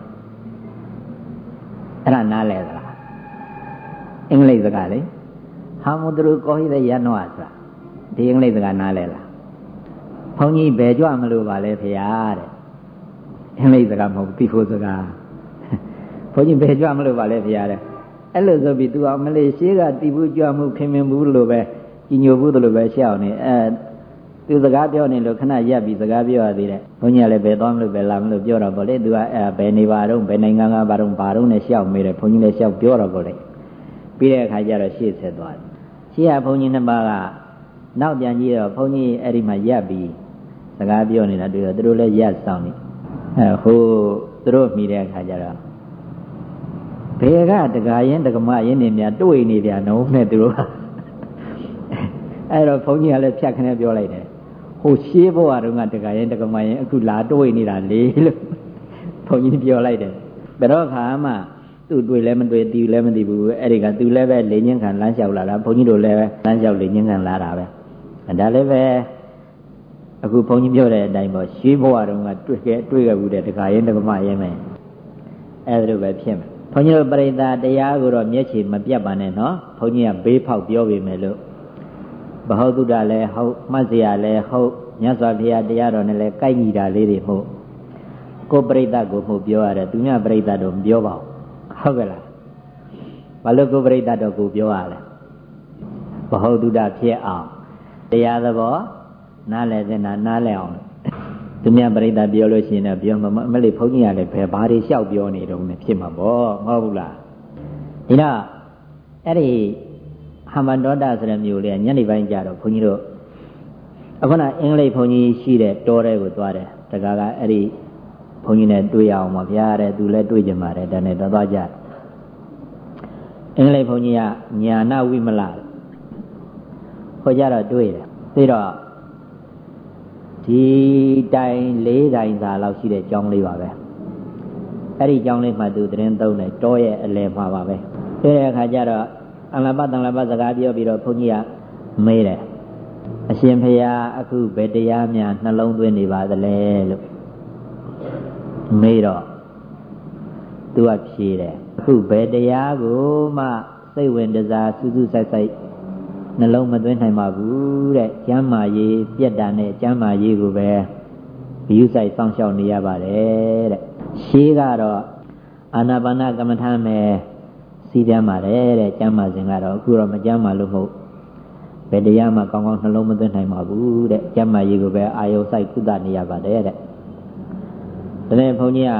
အဲ့ဒါနားလဲသလားအင်္ဂလိပ်စကားလေဟာမတို့ကောဟိတဲ့ရန်တော့ဆိုတာဒီအင်္ဂလိပ်စကားနားလဲလားဘုန်းကြီးဘယ်ကြွမလို့ပါလဲဖေဟာတဲ့အင်္ဂလိပ်စကားမဟုတ်တိဖို့စကားဘုန်းကြီးဘယ်ကြွမလို့ပါလဲဖေဟာတဲ့အဲ့လိုဆိုပြီးသူအောင်မလေးရှေးကတီးဘူးကြွမှုခင်မင်ဘူးလို့ပဲကြီးညိုဘူးလို့ပဲရှောက်နေအဲ သူစကားပြောနေလို့ခဏရပ်ပြီးစကားပြောရသေးတယ်ဘုန်းကြီးကလည်းဘယ်သွားမလို့ပဲလာမလို့ပြောတော့ဗောလေသူကအဲဘယ်နေပါတော့ဘယ်နိုင်ငံကဘာတော့ဘာတော့နဲ့ရှောက်မေးတယ်ဘုန်းကြီးလည်းရှောက်ပြောတော့ဗောလေပြီးတဲ့အခါကျတော့ရှေ့ဆက်သွားတယ်ရှေ့ကဘုန်းကြီးနှစ်ပါးကနောက်ပြန်ကြည့်တော့ဘုန်းကြီးအဲ့ဒီမှာရပ်ပြီးစကားပြောနေတာတွေ့တော့သူတို့လည်းရပ်ဆောင်နေအဲဟိုသူတို့မိတဲ့အခါကျတော့ဘယ်ကတကာရင်တကမရင်နေများတွေ့နေပြန်တော့နဲ့သူတို့အဲ့တော့ဘုန်းကြီးကလည်းဖြတ်ခနဲ့ပြောလိုက်တယ် ဟိုရှေးဘဝတုန်းကတကာရင်တကမရင်အခုလာတွေ့နေတာလေလို့ဘုန်းကြီးပြောလိုက်တယ်ဘယ်တော့ခါမှသူ့တွေ့လည်းမတွေ့တီလည်းမသိဘူးအဲ့ဒီကသူလည်းပဲလေညင်းခံလမ်းလျှောက်လာတာဘုန်းကြီးတို့လည်းပဲလမ်းလျှောက်လေညင်းခံလာတာပဲဒါလည်းပဲအခုဘုန်းကြီးပြောတဲ့အတိုင်းပေါ့ရှေးဘဝတုန်းကတွေ့ခဲ့တွေ့ခဲ့ဘူးတဲ့တခါရင်တကမရင်မယ်အဲ့ဒါလိုပဲဖြစ်မယ်ဘုန်းကြီးတို့ပြိဿတရားကိုတော့မျက်ခြေမပြတ်ပါနဲ့နော်ဘုန်းကြီးကဘေးဖောက်ပြောပေမယ်လို့ ဘဟုတုဒ္ဒလည်းဟုတ်မှတ်စရာလည်းဟုတ်မြတ်စွာဘုရားတရားတော်နဲ့လည်းကိုက်ညီတာလေးတွေမှုကိုပြိဿကိုမှုပြောရတယ်သူများပြိဿတော့မပြောပါဘူးဟုတ်ကဲ့လားဘာလို့ကိုပြိဿတော့ကိုပြောရလဲဘဟုတုဒ္ဒဖြစ်အောင်တရားသဘောနားလည်တဲ့နာနားလည်အောင်သူများပြိဿပြောလို့ရှိရင်တော့ပြောမှာမလေးဘုန်းကြီးကလည်းဘယ်ဘာတွေလျှောက်ပြောနေတုံးနဲ့ဖြစ်မှာပေါ့မဟုတ်ဘူးလားဒီတော့အဲ့ဒီ ဟမန္တောတဆိုတဲ့မျိုးလေးညနေပိုင်းကြတော့ဘုန်းကြီးတို့အခုနအင်္ဂလိပ်ဘုန်းကြီးရှိတဲ့တောထဲကိုသွားတယ်တကားကအဲ့ဒီဘုန်းကြီးနဲ့တွေ့ရအောင်ပါဗျာတဲ့သူလည်းတွေ့ကြမှာတဲ့ဒါနဲ့တော့သွားကြအင်္ဂလိပ်ဘုန်းကြီးကညာနာဝိမလခေါ်ကြတော့တွေ့တယ်ပြီးတော့ဒီတိုင်လေးတိုင်သာလောက်ရှိတဲ့ကျောင်းလေးပါပဲအဲ့ဒီကျောင်းလေးမှသူသတင်းသုံးတယ်တောရဲ့အလယ်မှာပါပဲတဲ့အခါကျတော့ အလပတ်တန်လပတ်စကားပြောပြီးတော့ဘုန်းကြီးကမေးတယ်အရှင်ဖရာအခုဘယ်တရားများနှလုံးသွင်းနေပါသလဲလို့မေးတော့သူကဖြေတယ်အခုဘယ်တရားကိုမှစိတ်ဝင်စားစူးစူးဆိုင်ဆိုင်နှလုံးမသွင်းနိုင်ပါဘူးတဲ့ကျမ်းမာရေးပြက်တာနဲ့ကျမ်းမာရေးကိုပဲဘီယူဆိုင်စောင့်ရှောက်နေရပါတယ်တဲ့ရှေးကတော့အာနာပါနကမ္မထာမယ် စီးပြန်ပါတယ်တဲ့ကျမ်းမာစဉ်ကတော့အခုတော့မကျမ်းမာလို့မဟုတ်ဘယ်တရားမှကောင်းကောင်းနှလုံးမသွင်းနိုင်ပါဘူးတဲ့ကျမ်းမာရေးကိုပဲအာယုစိုက်ကုသနေရပါတယ်တဲ့ဒါနဲ့ဘုန်းကြီးက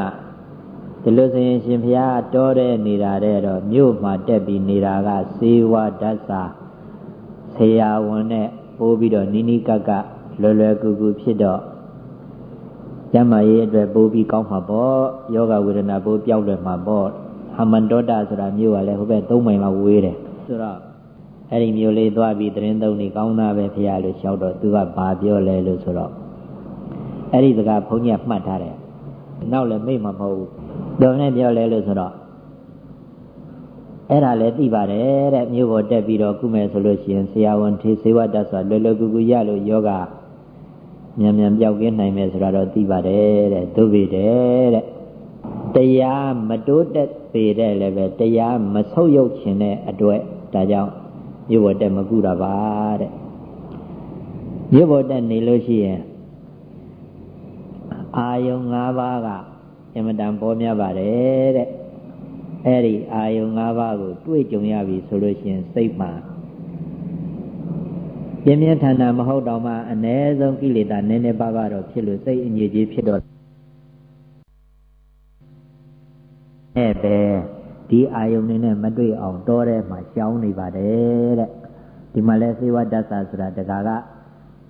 ဒီလိုဆိုရင်ရှင်ဘုရားတောတဲ့နေတာတဲ့တော့မြို့မှာတက်ပြီးနေတာကစေဝဓာတ်စာဆရာဝန်နဲ့ပိုးပြီးတော့နီးနီးကပ်ကပ်လွယ်လွယ်ကူကူဖြစ်တော့ကျမ်းမာရေးအတွက်ပိုးပြီးကောင်းမှာပေါ့ယောဂဝေဒနာပိုးပြောက်လွယ်မှာပေါ့ ဟမန္တောတဆိုတာမြို့ကလည်းဟိုဘက်၃မိုင်လောက်ဝေးတယ်ဆိုတော့အဲ့ဒီမြို့လေးသွားပြီးသတင်းသုံးနေကောင်းသားပဲဖရာလို့လျှောက်တော့သူကဘာပြောလဲလို့ဆိုတော့အဲ့ဒီစကားဘုန်းကြီးမှတ်ထားတယ်နောက်လည်းမိတ်မှာမဟုတ်ဘူးတော်နဲ့ပြောလဲလို့ဆိုတော့အဲ့ဒါလည်းသိပါတယ်တဲ့မြို့ပေါ်တက်ပြီးတော့ကုမယ်ဆိုလို့ရှိရင်ဆရာဝန်ထေစေဝတ္တဆိုလွယ်လွယ်ကူကူရလို့ယောဂမြန်မြန်ပြောက်ကင်းနိုင်မယ်ဆိုတာတော့သိပါတယ်တဲ့သို့ပေတဲ့တဲ့ တရားမတိုးတက်ပေတဲ့လည်းပဲတရားမဆုပ်ယုပ်ခြင်းတဲ့အတွက်ဒါကြောင့်မြို့ပေါ်တက်မကူတာပါတဲ့မြို့ပေါ်တက်နေလို့ရှိရင်အာယုံ၅ပါးကအင်မတန်ပေါ်များပါတယ်တဲ့အဲ့ဒီအာယုံ၅ပါးကိုတွေ့ကြုံရပြီဆိုလို့ရှိရင်စိတ်မှာပြင်းပြင်းထန်ထန်မဟုတ်တော့မှအ ਨੇ ဆုံးကိလေသာနည်းနည်းပါးပါးတော့ဖြစ်လို့စိတ်အငြိကြီးဖြစ်တော့ အဲ့ပဲဒီအာယုန်နေနဲ့မတွေ့အောင်တောထဲမှာရှောင်းနေပါတယ်တဲ့ဒီမှာလဲစေဝတ္တသဆိုတာတကာက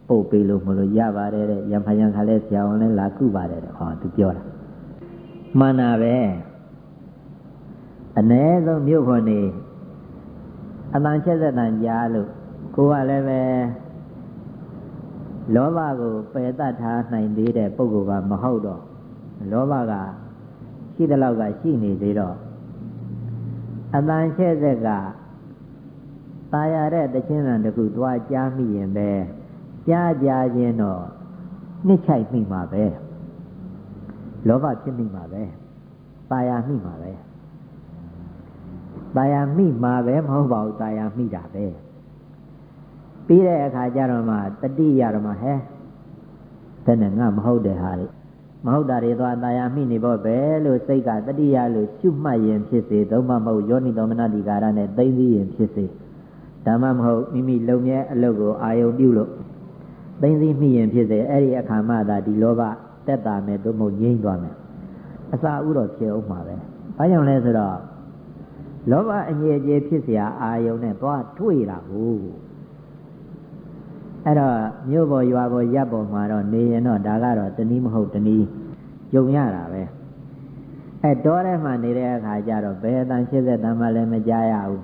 ပုတ်ပေးလို့မလို့ရပါတယ်တဲ့ရံဖယံခါလဲဆရာဝန်လဲလာကုပါတယ်တဲ့ဟောသူပြောတာမှန်တာပဲအ ਨੇ ဆုံးမြို့ခွန်နေအတန်ချက်သက်တန်ကြားလို့ကိုကလည်းပဲလောဘကိုပယ်တတ်ထားနိုင်သေးတဲ့ပုဂ္ဂိုလ်ကမဟုတ်တော့လောဘက ရှိတဲ့လောက်ကရှိနေသေးတော့အတန်ချဲ့ဆက်ကตายရတဲ့တခြင်းတန်တခုသွားကြားမိရင်ပဲကြားကြားခြင်းတော့နှစ်ချိုက်မိမှာပဲလောဘဖြစ်မိမှာပဲตายရမိမှာပဲตายရမိမှာပဲမဟုတ်ပါဘူးตายရမိတာပဲပြီးတဲ့အခါကျတော့မှတတိယတော့မှဟဲတဲ့နဲ့ငါမဟုတ်တဲ့ဟာတွေ မဟုတ်တာတွေသွားตายာမိနေဖို့ပဲလို့စိတ်ကတတိယလို့ရှုမှတ်ရင်ဖြစ်စေသုံးမမဟုတ်ယောနိသောမနတိကာရနဲ့သိသိရင်ဖြစ်စေဓမ္မမဟုတ်မိမိလုံမြဲအလုပ်ကိုအာယုံပြုလို့သိသိမိရင်ဖြစ်စေအဲ့ဒီအခါမှသာဒီလောဘတက်တာမယ်သို့မဟုတ်ငြိမ့်သွားမယ်အစာဥတော်ဖြစ်အောင်မှာပဲဘာကြောင့်လဲဆိုတော့လောဘအငြိအကျေးဖြစ်เสียအာယုံနဲ့သွားတွေ့တာကို အဲ့တော့မြို့ပေါ်ရွာပေါ်ရပ်ပေါ်မှာတော့နေရင်တော့ဒါကတော့တနည်းမဟုတ်တနည်းယုံရတာပဲအဲတောထဲမှာနေတဲ့အခါကျတော့ဘယ်အတန်80တန်မှလည်းမကြားရဘူး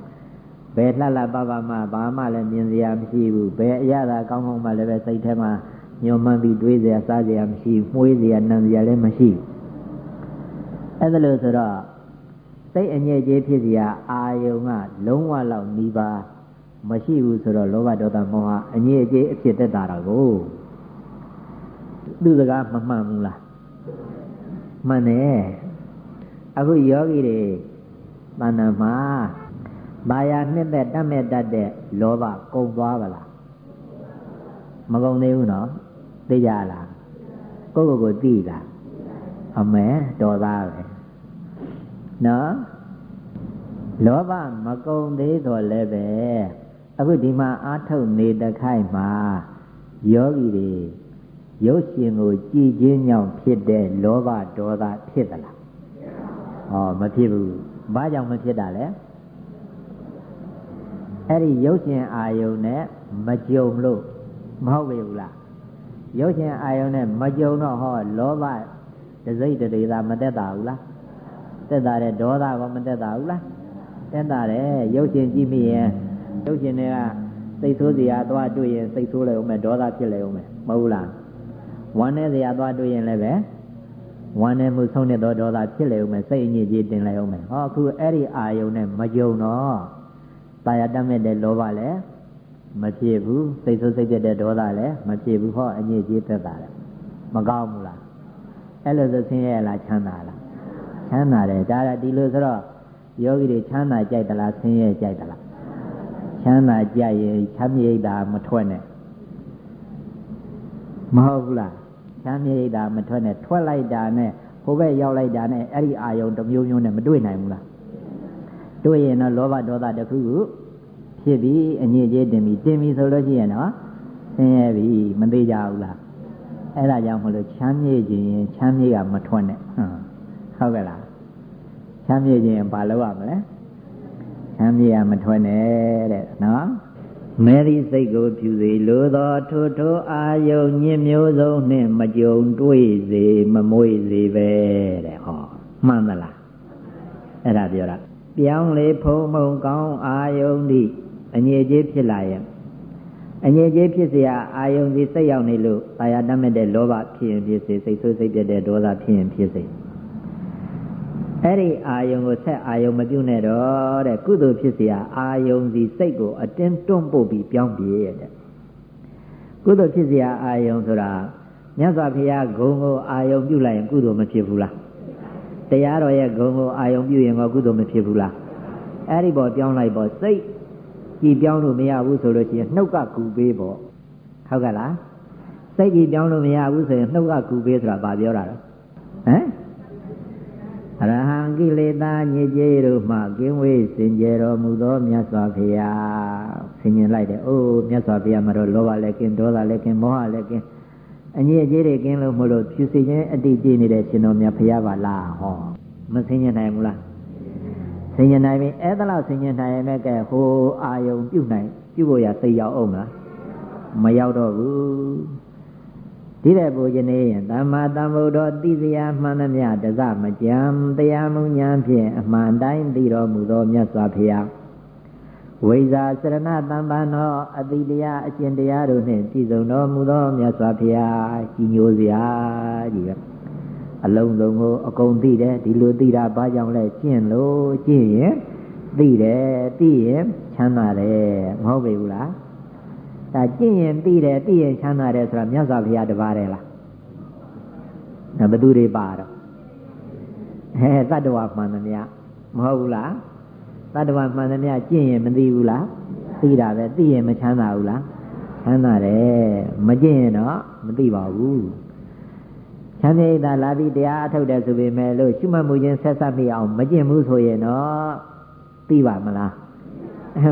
ဘယ်လှလှပပမှဘာမှလည်းမြင်စရာမရှိဘူးဘယ်အရသာကောင်းကောင်းမှလည်းပဲစိတ်ထဲမှာညှို့မှန်းပြီးတွေးစရာစားစရာမရှိဘူးမှုေးစရာနံစရာလည်းမရှိဘူးအဲ့ဒါလို့ဆိုတော့စိတ်အငြိအကျေးဖြစ်စရာအာယုံကလုံးဝလောက်နှီးပါ မရှိဘူးဆိုတော့လောဘဒေါသမောဟအငြိအကျေးအဖြစ်တက်တာကိုသူစကားမမှန်ဘူးလားမှန်တယ်အခုယောဂီတွေတဏ္ဍာမှာဘာယာနှစ်သက်တတ်မဲ့တတ်တဲ့လောဘကုန်သွားပါလားမကုန်သေးဘူးနော်သိကြလားကိုယ့်ကိုယ်ကိုသိလားအမဲတော်သားပဲနော်လောဘမကုန်သေးတော့လည်းပဲ အခုဒီမှာအာထုတ်နေတဲ့ခိုက်မှာယောဂီတွေရုပ်ရှင်ကိုကြည်ခြင်းကြောင့်ဖြစ်တဲ့လောဘဒေါသဖြစ်သလားဟောမဖြစ်ဘူးဘာကြောင့်မဖြစ်တာလဲအဲ့ဒီရုပ်ရှင်အာယုံနဲ့မကြုံလို့မဟုတ်ပေဘူးလားရုပ်ရှင်အာယုံနဲ့မကြုံတော့ဟောလောဘတစိတ်တရေသာမတက်တာဘူးလားတက်တာတဲ့ဒေါသကမတက်တာဘူးလားတက်တာတဲ့ရုပ်ရှင်ကြည့်မိရင် ရုပ်ရှင်တွေကစိတ်ဆိုးစရာသွားတွေ့ရင်စိတ်ဆိုးလိုက်အောင်မယ်ဒေါသဖြစ်လိုက်အောင်မယ်မဟုတ်လားဝမ်းနေစရာသွားတွေ့ရင်လည်းပဲဝမ်းနေမှုဆုံးတဲ့ဒေါသဖြစ်လိုက်အောင်မယ်စိတ်အညစ်အကြေးတင်လိုက်အောင်မယ်ဟောအခုအဲ့ဒီအာယုံနဲ့မယုံတော့တာယာတတ်မဲ့တဲ့လောဘလည်းမဖြစ်ဘူးစိတ်ဆိုးစိတ်ပြတဲ့ဒေါသလည်းမဖြစ်ဘူးဟောအညစ်အကြေးသက်တာလေမကောင်းဘူးလားအဲ့လိုဆိုဆင်းရဲလားချမ်းသာလားချမ်းသာတယ်ဒါကဒီလိုဆိုတော့ယောဂီတွေချမ်းသာကြိုက်သလားဆင်းရဲကြိုက်သလား ချမ်းသာကြရင်ချမ်းမြေ့တာမထွက်နဲ့မဟုတ်ဘူးလားချမ်းမြေ့တာမထွက်နဲ့ထွက်လိုက်တာနဲ့ဟိုဘက်ရောက်လိုက်တာနဲ့အဲ့ဒီအာယုံတစ်မျိုးမျိုးနဲ့မတွေ့နိုင်ဘူးလားတွေ့ရင်တော့လောဘဒေါသတစ်ခုခုဖြစ်ပြီးအညစ်အကြေးတင်ပြီးတင်ပြီးဆိုလို့ရှိရင်တော့ဆင်းရဲပြီမသေးကြဘူးလားအဲ့ဒါကြောင့်မလို့ချမ်းမြေ့ခြင်းချမ်းမြေ့ကမထွက်နဲ့ဟုတ်ကဲ့လားချမ်းမြေ့ခြင်းဘာလို့ရမလဲ ချမ်းမြေ့ရမထွက်နဲ့တဲ့နော်မေရီစိတ်ကိုဖြူစေလိုသောထိုထိုအာယုံညင်မျိုးစုံနှင့်မကြုံတွေ့စေမမွေ့စေပဲတဲ့ဟောမှန်သလားအဲ့ဒါပြောတာပြောင်းလေဖုံမုံကောင်းအာယုံဒီအငြိကြီးဖြစ်လာရဲ့အငြိကြီးဖြစ်เสียအာယုံဒီစိတ်ရောက်နေလို့တာယာတတ်မဲ့တဲ့လောဘဖြစ်ရင်ဖြစ်စေစိတ်ဆိုးစိတ်ပြတဲ့ဒေါသဖြစ်ရင်ဖြစ်စေ အဲ့ဒီအာယုံကိုဆက်အာယုံမပြုတ်နဲ့တော့တဲ့ကုသိုလ်ဖြစ်เสียအာယုံစီစိတ်ကိုအတင်းတွန့်ပို့ပြီးပြောင်းပြေးရတဲ့ကုသိုလ်ဖြစ်เสียအာယုံဆိုတာမြတ်စွာဘုရားဂုံကိုအာယုံပြုလိုက်ရင်ကုသိုလ်မဖြစ်ဘူးလားတရားတော်ရဲ့ဂုံကိုအာယုံပြုရင်ကကုသိုလ်မဖြစ်ဘူးလားအဲ့ဒီပေါ်ပြောင်းလိုက်ပေါ်စိတ်ကြည်ပြောင်းလို့မရဘူးဆိုလို့ရှိရင်နှုတ်ကကူပေးပေါ့ဟုတ်ကဲ့လားစိတ်ကြည်ပြောင်းလို့မရဘူးဆိုရင်နှုတ်ကကူပေးဆိုတာဘာပြောတာလဲဟမ် အရဟံကိလေသာညစ်ကြေးတို့မှကင်းဝေးစင်ကြယ်တော်မူသောမြတ်စွာဘုရားဆင်ញင်လိုက်တယ်အိုးမြတ်စွာဘုရားမတော်လောဘလည်းကင်းဒေါသလည်းကင်းမောဟလည်းကင်းအညစ်အကြေးတွေကင်းလို့မလို့ဖြူစင်ခြင်းအတိကြည့်နေတဲ့ရှင်တော်မြတ်ဘုရားပါလားဟောမဆင်ញင်နိုင်ဘူးလားဆင်ញင်နိုင်ပြီအဲ့ဒါလောက်ဆင်ញင်နိုင်ရင်လည်းကဲဟိုအာယုံပြုတ်နိုင်ပြုတ်ဖို့ရသိရောက်အောင်လားမရောက်တော့ဘူး ဒီတဲ့ပူခြင်းနေရင်သမ္မာသမ္ဗုဒ္ဓသိစရာမှန်သမျှတစမကြံတရားမူညာဖြင့်အမှန်တိုင်းသိတော်မူသောမြတ်စွာဘုရားဝိဇာစရဏတမ္ပန္နောအတိတရားအကျင့်တရားတို့နှင့်ပြည့်စုံတော်မူသောမြတ်စွာဘုရားကြီးညိုစရာကြီးပဲအလုံးစုံကိုအကုန်သိတယ်ဒီလိုသိတာဘာကြောင့်လဲကျင့်လို့ကျင့်ရင်သိတယ်သိရင်ချမ်းသာတယ်မဟုတ်ပေဘူးလား ဒါကျင့်ရင်သိတယ်သိရင်ချမ်းသာတယ်ဆိုတာမြတ်စွာဘုရားတပါးတယ်လားဘယ်သူတွေပါတော့ဟဲတတ္တဝါမှန်သမျှမဟုတ်ဘူးလားတတ္တဝါမှန်သမျှကျင့်ရင်မသိဘူးလားသိတာပဲသိရင်မချမ်းသာဘူးလားချမ်းသာတယ်မကျင့်ရင်တော့မသိပါဘူးချမ်းမြေတာလာပြီးတရားအထုတ်တယ်ဆိုပေမဲ့လို့ရှုမှတ်မှုချင်းဆက်ဆက်မိအောင်မကျင့်ဘူးဆိုရင်တော့သိပါမလား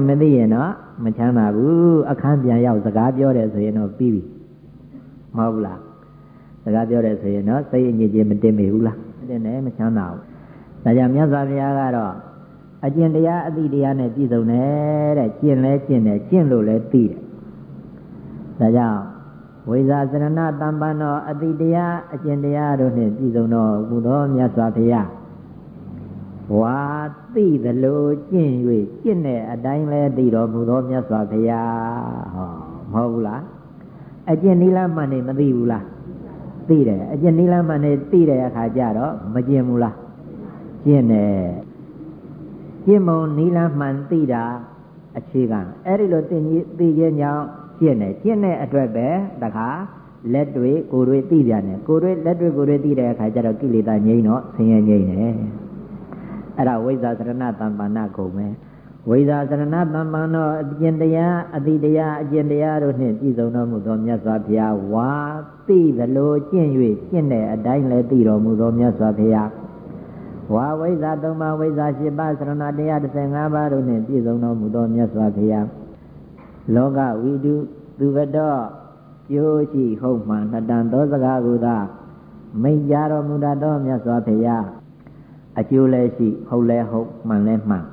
မသိရင်တော့ မချမ်းသာဘူးအခန်းပြန်ရောက်စကားပြောတယ်ဆိုရင်တော့ပြီးပြီမဟုတ်ဘူးလားစကားပြောတယ်ဆိုရင်တော့စိတ်အညစ်အကြေးမတင်မိဘူးလားတင်တယ်မချမ်းသာဘူးဒါကြောင့်မြတ်စွာဘုရားကတော့အကျင့်တရားအသည့်တရားနဲ့ပြည့်စုံတယ်တဲ့ကျင့်လဲကျင့်တယ်ကျင့်လို့လဲသိတယ်ဒါကြောင့်ဝိဇာစရဏတမ္ပန္နောအတိတရားအကျင့်တရားတို့နှင့်ပြည့်စုံသောဘုသောမြတ်စွာဘုရား ဝါသိသလိုကျင့်၍ကျင့်တဲ့အတိုင်းလဲသိတော်မူသောမြတ်စွာဘုရားဟောမဟုတ်ဘူးလားအကျင့်နိလမှန်နေမသိဘူးလားသိတယ်အကျင့်နိလမှန်နေသိတဲ့အခါကျတော့မကျင့်ဘူးလားကျင့်တယ်ကျင့်မုံနိလမှန်သိတာအခြေခံအဲ့ဒီလိုသိကြီးသိခြင်းကြောင့်ကျင့်တယ်ကျင့်တဲ့အတွက်ပဲတခါလက်တွေကိုယ်တွေသိပြန်တယ်ကိုယ်တွေလက်တွေကိုယ်တွေသိတဲ့အခါကျတော့ကိလေသာငြိမ်းတော့ဆင်းရဲငြိမ်းတယ် အဲ့ဒါဝိဇ္ဇာသရဏတမ္ပန္နကုန်ပဲဝိဇာသရဏတမ္ပန္နောအကျင့်တရားအတိတရားအကျင့်တရားတို့နှင့်ပြည့်စုံတော်မူသောမြတ်စွာဘုရားဝါသိသလိုကျင့်၍ကျင့်တဲ့အတိုင်းလည်းသိတော်မူသောမြတ်စွာဘုရားဝါဝိဇ္ဇာ၃ပါးဝိဇ္ဇာ၈ပါးသရဏတရား15ပါးတို့နှင့်ပြည့်စုံတော်မူသောမြတ်စွာဘုရားလောကဝိတုသူကတော်ကျိုးရှိဟုတ်မှန်တတန်သောစကားကိုသာမိတ်ကြတော်မူတတ်သောမြတ်စွာဘုရား အကျိုးလည်းရှိဟုတ်လည်းဟုတ်မှန်လည်းမှန်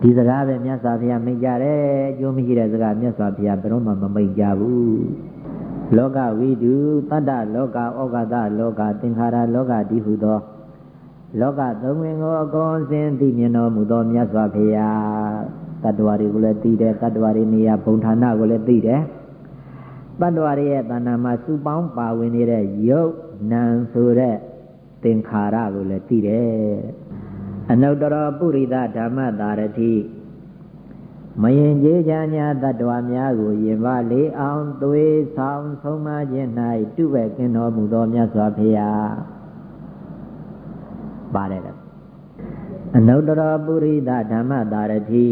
ဒီစကားပဲမြတ်စွာဘုရားမိတ်ကြတယ်အကျိုးမရှိတဲ့စကားမြတ်စွာဘုရားဘယ်တော့မှမမိတ်ကြဘူးလောကဝိတုတတ္တလောကဩဃတလောကသင်္ခါရလောကဒီဟုသောလောကသုံးဝင်ကိုအကုန်စင်သိမြင်တော်မူသောမြတ်စွာဘုရားတတ္တဝါတွေကိုလည်းသိတယ်တတ္တဝါတွေနေရာဘုံဌာနကိုလည်းသိတယ်တတ္တဝါတွေရဲ့တဏ္ဍာမှာစုပေါင်းပါဝင်နေတဲ့ယုတ်နံဆိုတဲ့ သင်္ခါရကိုလည်းသိတယ်အနုတ္တရပုရိသဓမ္မတာရတိမယင်ကြေးချာညာတ attva များကိုယင်ပါလေအောင်သွေးဆောင်ဆုံးမခြင်း၌တုပဲ့ကင်းတော်မူသောမြတ်စွာဘုရားပါတယ်အနုတ္တရပုရိသဓမ္မတာရတိ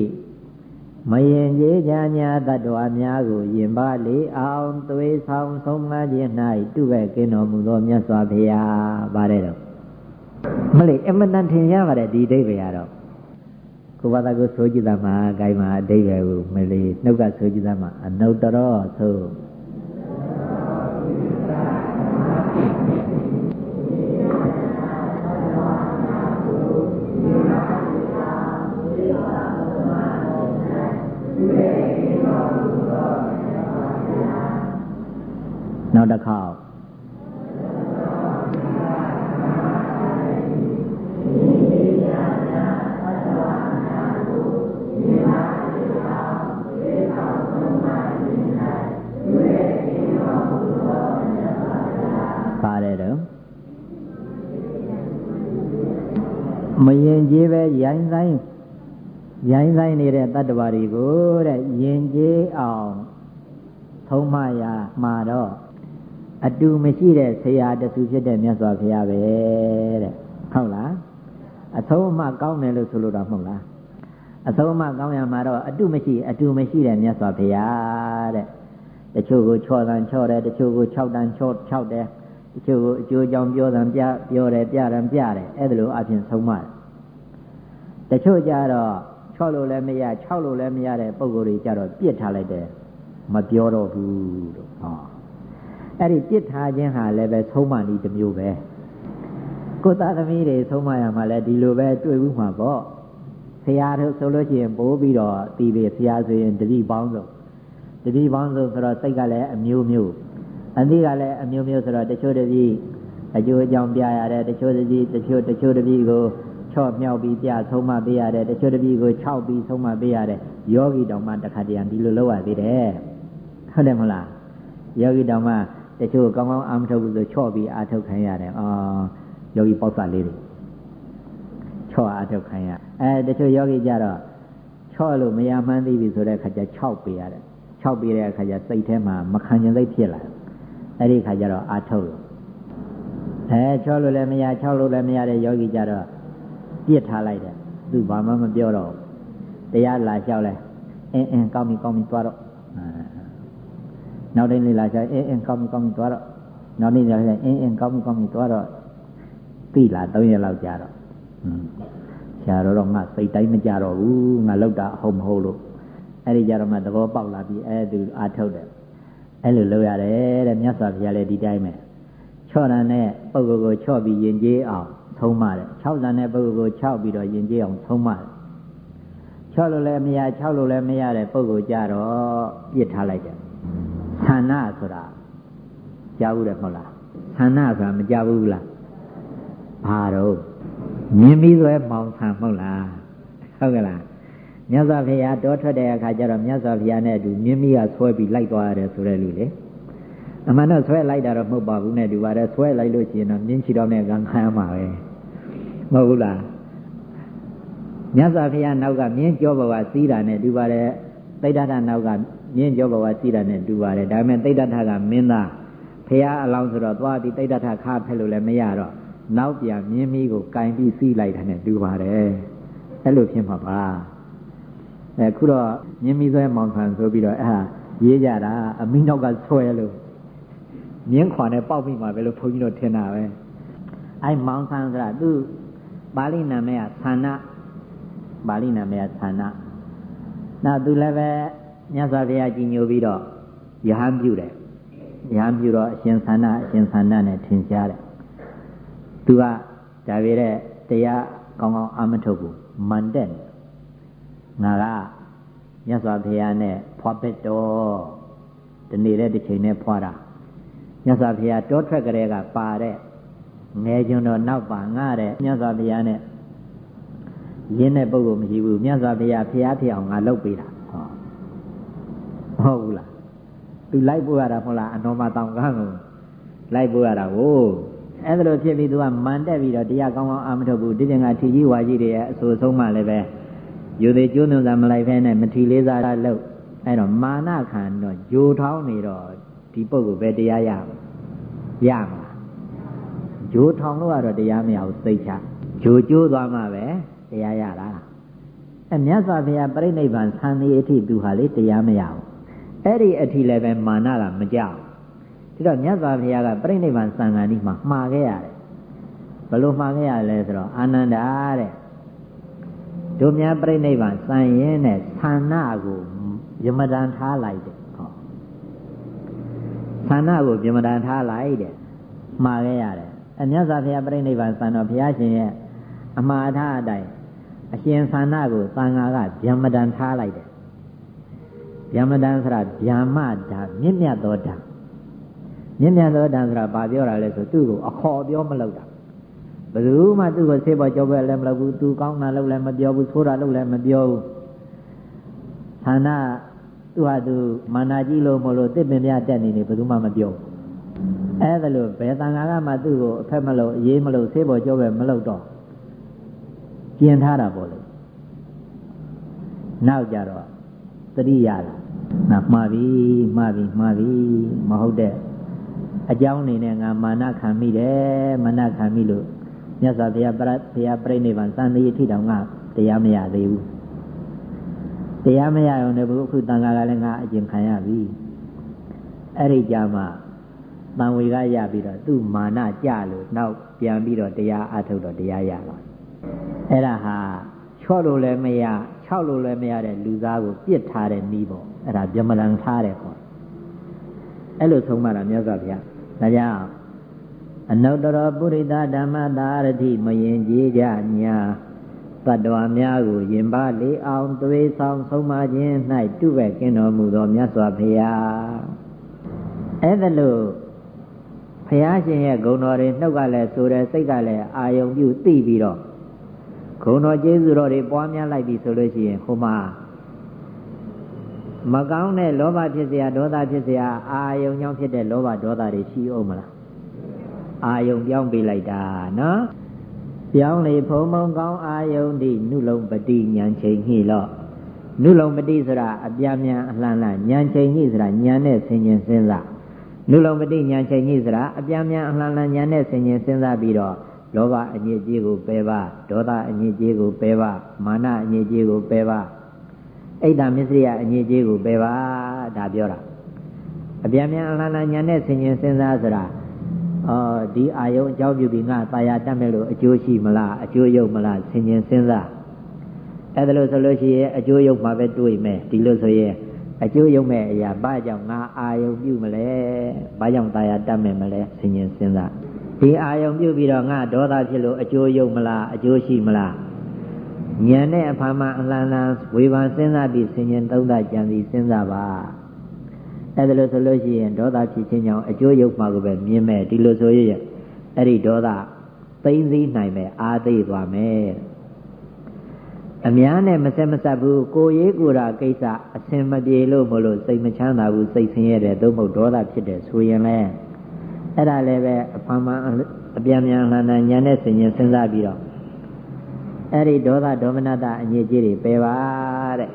မယင်ကြေးချာညာတ attva များကိုယင်ပါလေအောင်သွေးဆောင်ဆုံးမခြင်း၌တုပဲ့ကင်းတော်မူသောမြတ်စွာဘုရားပါတယ်တော့မလေးအမတန်ထင်ရပါတယ်ဒီအိဗေကတော့ကိုဘာသာကိုဆိုကြည့်တာမှာဂိုင်းမှာအတိဗေကိုမလေးနှုတ်ကဆိုကြည့်တာမှာအနုတ္တရောဆို ရိုင်းဆိုင်နေတဲ့တတ္တဝါတွေကိုတဲ့ယင်ကျေးအောင်ထုံးမရမှာတော့အတူမရှိတဲ့ဆရာတသူဖြစ်တဲ့မြတ်စွာဘုရားပဲတဲ့ဟုတ်လားအဆုံးအမကောင်းတယ်လို့ဆိုလို့တော့မဟုတ်လားအဆုံးအမကောင်းရမှာတော့အတူမရှိအတူမရှိတဲ့မြတ်စွာဘုရားတဲ့တချို့ကိုချောတန်ချောတယ်တချို့ကို6တန်ချော6တယ်တချို့ကိုအကျိုးကြောင့်ပြောတယ်ပြပြောတယ်ပြတယ်ပြတယ်အဲ့ဒါလိုအပြင်ဆုံးမတယ်တချို့ကြတော့ ချော့လို့လည်းမရ၆လို့လည်းမရတဲ့ပုံကိုယ်တွေကြတော့ပြစ်ထားလိုက်တယ်မပြောတော့ဘူးလို့ဟောအဲ့ဒီပြစ်ထားခြင်းဟာလည်းပဲဆုံးမနည်းတစ်မျိုးပဲကိုသားသမီးတွေဆုံးမရမှာလည်းဒီလိုပဲတွေ့ဘူးမှာပေါ့ဆရာတို့ဆိုလို့ရှိရင်ပိုးပြီးတော့တီးပြီဆရာဆိုရင်တတိပေါင်းဆုံးတတိပေါင်းဆုံးဆိုတော့စိတ်ကလည်းအမျိုးမျိုးအသိကလည်းအမျိုးမျိုးဆိုတော့တချို့တတိအကျိုးအကြောင်းပြရတယ်တချို့တတိတချို့တချို့တတိကို ချော့မြောက်ပြီးပြဆုံးမပေးရတယ်တချို့တပည့်ကို6ပြီးဆုံးမပေးရတယ်ယောဂီတောင်မှတခါတည်းဒီလိုလုပ်ရသေးတယ်ဟုတ်တယ်မလားယောဂီတောင်မှတချို့ကောင်းကောင်းအာမထုတ်ဘူးဆိုချော့ပြီးအာထုတ်ခံရတယ်အော်ယောဂီပေါ့စလေးတွေချော့အာထုတ်ခံရအဲတချို့ယောဂီကြတော့ချော့လို့မရမှန်းသိပြီဆိုတဲ့ခါကျ6ပေးရတယ်6ပေးတဲ့အခါကျစိတ်ထဲမှာမခံကျင်စိတ်ဖြစ်လာအဲ့ဒီခါကျတော့အာထုတ်လို့အဲချော့လို့လည်းမရ6လို့လည်းမရတဲ့ယောဂီကြတော့ ပြစ်ထားလိုက်တယ်သူဘာမှမပြောတော့တရားလာလျှောက်လဲအင်းအင်းကောင်းပြီကောင်းပြီသွားတော့နောက်တိုင်းလေးလာလျှောက်အင်းအင်းကောင်းပြီကောင်းပြီသွားတော့နောက်နေ့ကျလည်းအင်းအင်းကောင်းပြီကောင်းပြီသွားတော့ပြီလား၃ရက်လောက်ကြာတော့ဆရာတော်တော့ငါစိတ်တိုင်းမကြတော့ဘူးငါလောက်တာဟုတ်မဟုတ်လို့အဲ့ဒီကြတော့မှသဘောပေါက်လာပြီးအဲ့သူအာထုတ်တယ်အဲ့လိုလုပ်ရတယ်တဲ့မြတ်စွာဘုရားလည်းဒီတိုင်းပဲချော့တာနဲ့ပုဂ္ဂိုလ်ကိုချော့ပြီးယဉ်ကျေးအောင် ဆုံးမတယ်6တန်တဲ့ပုဂ္ဂိုလ်ကို6ပြီးတော့ယဉ်ကျေးအောင်ဆုံးမတယ်6လို့လည်းမရ6လို့လည်းမရတဲ့ပုဂ္ဂိုလ်ကြတော့ပြစ်ထားလိုက်တယ်ဌာနဆိုတာကြားဘူးတယ်မဟုတ်လားဌာနဆိုတာမကြားဘူးလားဘာတော့မြင်ပြီးဆိုရဲမောင်ဆံမဟုတ်လားဟုတ်ကလားမြတ်စွာဘုရားတောထွက်တဲ့အခါကျတော့မြတ်စွာဘုရားနဲ့အတူမြင်းမိကဆွဲပြီးလိုက်သွားရတယ်ဆိုတဲ့လူလေအမှန်တော့ဆွဲလိုက်တာတော့မဟုတ်ပါဘူးနဲ့ဒီပါတယ်ဆွဲလိုက်လို့ရှိရင်တော့မြင်းချီတော်နဲ့ကံခံရမှာပဲ မဟုတ်ဘူးလားမြတ်စွာဘုရားနောက်ကမြင်းကြောဘဝစီးတာနဲ့တူပါတယ်သိတ္တထနောက်ကမြင်းကြောဘဝစီးတာနဲ့တူပါတယ်ဒါပေမဲ့သိတ္တထကမင်းသားဘုရားအလောင်းဆိုတော့သွားပြီးသိတ္တထခါဖက်လို့လည်းမရတော့နောက်ပြန်မြင်းမီးကိုကင်ပြီးစီးလိုက်တာနဲ့တူပါတယ်အဲ့လိုဖြစ်မှာပါအဲခုတော့မြင်းမီးဆွဲမောင်ခံဆိုပြီးတော့အဲ့ဟာရေးကြတာအမိနောက်ကဆွဲလို့မြင်းခွာနဲ့ပေါက်မိမှာပဲလို့ဘုန်းကြီးတို့ထင်တာပဲအဲ့မောင်ခံဆိုတာသူ ပါဠိနာမည်ကသန္နပါဠိနာမည်ကသန္နနောက်သူလည်းပဲမြတ်စွာဘုရားကြီးညိုပြီးတော့ယဟန်ပြုတယ်ယဟန်ပြုတော့အရှင်သန္နအရှင်သန္နနဲ့ထင်ရှားတယ်သူကဒါပေတဲ့တရားကောင်းကောင်းအာမထုတ်ဘူးမန်တဲ့ငါကမြတ်စွာဘုရားနဲ့ဖွာပက်တော်ဒီနေ့တဲ့တစ်ချိန်နဲ့ဖွာတာမြတ်စွာဘုရားတောထွက်ကြတဲ့ကပါတဲ့ ငယ်ကျွန်တော်နောက်ပါငါတဲ့မြတ်စွာဘုရားနဲ့ရင်းတဲ့ပုဂ္ဂိုလ်မရှိဘူးမြတ်စွာဘုရားဖျားဖျအောင်ငါလုပ်ပေးတာဟောဟုတ်ဘူးလားသူလိုက်ပို့ရတာမဟုတ်လားအနောမတောင်ကန်းကိုလိုက်ပို့ရတာကိုအဲ့ဒါလိုဖြစ်ပြီးသူကမန်တက်ပြီးတော့တရားကောင်းကောင်းအာမထုတ်ဘူးဒီပြင်ကထီကြီးဝါကြီးတွေရဲ့အဆိုဆုံးမှလည်းပဲယူသေးကျိုးနှုံစာမလိုက်ဖဲနဲ့မထီလေးစားလို့အဲ့တော့မာနခံတော့ဂျိုထောင်းနေတော့ဒီပုဂ္ဂိုလ်ပဲတရားရမှာရမှာ ဂျိုထောင်လို့ကတော့တရားမရဘူးသိချဂျိုကျိုးသွားမှပဲတရားရတာအဲမြတ်စွာဘုရားပြိဋိဘံသံဒီအထိသူဟာလေတရားမရဘူးအဲ့ဒီအထိလည်းပဲမာနကမကြောက်ဒီတော့မြတ်စွာဘုရားကပြိဋိဘံသံဃာနီးမှာမှားခဲ့ရတယ်ဘလို့မှားခဲ့ရလဲဆိုတော့အာနန္ဒာတဲ့တို့များပြိဋိဘံစံရင်နဲ့ဌာနကိုယမတန်ထားလိုက်တယ်ဟောဌာနကိုယမတန်ထားလိုက်တယ်မှားခဲ့ရတယ် အမြတ်စွာဘုရားပြိဋိဘံစံတော်ဘုရားရှင်ရဲ့အမှားထားအတိုင်းအရှင်ဌာနကိုသံဃာကဗျမတန်ထားလိုက်တယ်ဗျမတန်ဆိုတာဗျာမဓာမြင့်မြတ်သောဓာမြင့်မြတ်သောဓာဆိုတာဘာပြောတာလဲဆိုသူ့ကိုအခေါ်ပြောမလုပ်တာဘယ်သူမှသူ့ကိုဆေးပေါ်ကြောပဲလည်းမလုပ်ဘူးသူကောင်းတာလုပ်လည်းမပြောဘူးဆိုးတာလုပ်လည်းမပြောဘူးဌာနသူဟာသူမာနာကြီးလို့မလို့တစ်ပင်ပြတက်နေနေဘယ်သူမှမပြော အဲ့ဒါလို့ဘယ်တန်ခါကမှသူ့ကိုအဖက်မလို့အေးမလို့ဆေးပေါ်ကြောပဲမလုပ်တော့ကျင်ထားတာပေါ့လေနောက်ကြတော့တတိယလာငါမှားပြီမှားပြီမှားပြီမဟုတ်တဲ့အကြောင်းအနေနဲ့ငါမာနခံမိတယ်မာနခံမိလို့မြတ်စွာဘုရားပြဘုရားပြိဋိဘံစံသေးအထိတောင်ငါတရားမရသေးဘူးတရားမရအောင်လည်းဘုအခုတန်ခါကလည်းငါအကျင့်ခံရပြီအဲ့ဒီကြမှာ တန်ဝေကရပြီးတော့သူ့မာနကြလို့နောက်ပြန်ပြီးတော့တရားအထုတ်တော့တရားရတော့အဲ့ဒါဟာချော့လို့လည်းမရခြောက်လို့လည်းမရတဲ့လူသားကိုပြစ်ထားတဲ့နီးပေါ့အဲ့ဒါဗြဟ္မလန်ထားတယ်ပေါ့အဲ့လိုဆုံးမတာမြတ်စွာဘုရားဒါကြောင့်အနုတ္တရပုရိသဓမ္မတာရတိမယင်ကြည်ကြညာတတ္တဝါများကိုယင်ပါလေအောင်သွေးဆောင်ဆုံးမခြင်း၌တုပဲ့ကင်းတော်မူသောမြတ်စွာဘုရားအဲ့ဒါလို့ ဘုရားရှင်ရဲ့ဂုဏ်တော်တွေနှုတ်ကလည်းဆိုတယ်စိတ်ကလည်းအာယုံပြုသိပြီးတော့ ဂုဏတော်ကျေးဇူးတော်တွေပွားများလိုက်ပြီဆိုလို့ရှိရင်ဟိုမှာမကောင်းတဲ့လောဘဖြစ်เสียဒေါသဖြစ်เสียအာယုံကြောင့်ဖြစ်တဲ့လောဘဒေါသတွေရှိအောင်မလားအာယုံပြောင်းပေးလိုက်တာနော်ပြောင်းလေဖုံဖုံကောင်းအာယုံဒီနုလုံးပတိဉာဏ်ချိန်ညှိလော့နုလုံးပတိဆိုတာအပြာမြန်အလှန်လှန်ဉာဏ်ချိန်ညှိဆိုတာဉာဏ်နဲ့ဆင်ញင်စဉ်းစား နုလောမတိညာချိန်ကြီးစရာအပြာမြန်အလှန်လှန်ညာနဲ့ဆင်ခြင်စဉ်းစားပြီးတော့လောဘအညစ်အကြေးကိုပယ်ပါဒေါသအညစ်အကြေးကိုပယ်ပါမာနအညစ်အကြေးကိုပယ်ပါအိတ်တာမစ္စရိယအညစ်အကြေးကိုပယ်ပါဒါပြောတာအပြာမြန်အလှန်လှန်ညာနဲ့ဆင်ခြင်စဉ်းစားစရာအော်ဒီအာယုံအကြောင်းပြုပြီးငါตายရတတ်မယ်လို့အကျိုးရှိမလားအကျိုးရုပ်မလားဆင်ခြင်စဉ်းစားအဲ့ဒါလို့ဆိုလို့ရှိရင်အကျိုးရုပ်မှာပဲတွေးမယ်ဒီလိုဆိုရင် အကျိုးရုပ်မဲ့အရာဘာကြောင့်ငါအာယုံပြုမလဲဘာကြောင့်တာယာတတ်မဲ့မလဲဆင်ញင်စဉ်းစားဒီအာယုံပြုပြီးတော့ငါဒေါသဖြစ်လို့အကျိုးရုပ်မလားအကျိုးရှိမလားဉာဏ်နဲ့အဖာမအလန်းလန်းဝေဖန်စဉ်းစားပြီးဆင်ញင်သုံးသပ်ကြံစီစဉ်းစားပါအဲ့ဒါလို့ဆိုလို့ရှိရင်ဒေါသဖြစ်ခြင်းကြောင့်အကျိုးရုပ်မှာကိုပဲမြင်မဲ့ဒီလိုဆိုရရအဲ့ဒီဒေါသသိသိနိုင်မဲ့အာသိသွားမယ် အများနဲ့မဆက်မဆက်ဘူးကိုရေးကိုယ်တာကိစ္စအစင်မပြေလို့မလို့စိတ်မချမ်းသာဘူးစိတ်ဆင်းရဲတယ်သို့မဟုတ်ဒေါသဖြစ်တယ်ဆိုရင်လည်းအဲ့ဒါလည်းပဲအဖာမအပြန်ပြန်လှန်လှန်ညာနဲ့ဆင်ញင်စဉ်းစားပြီးတော့အဲ့ဒီဒေါသဒေါမနတအညစ်အကြေးတွေပယ်ပါတဲ့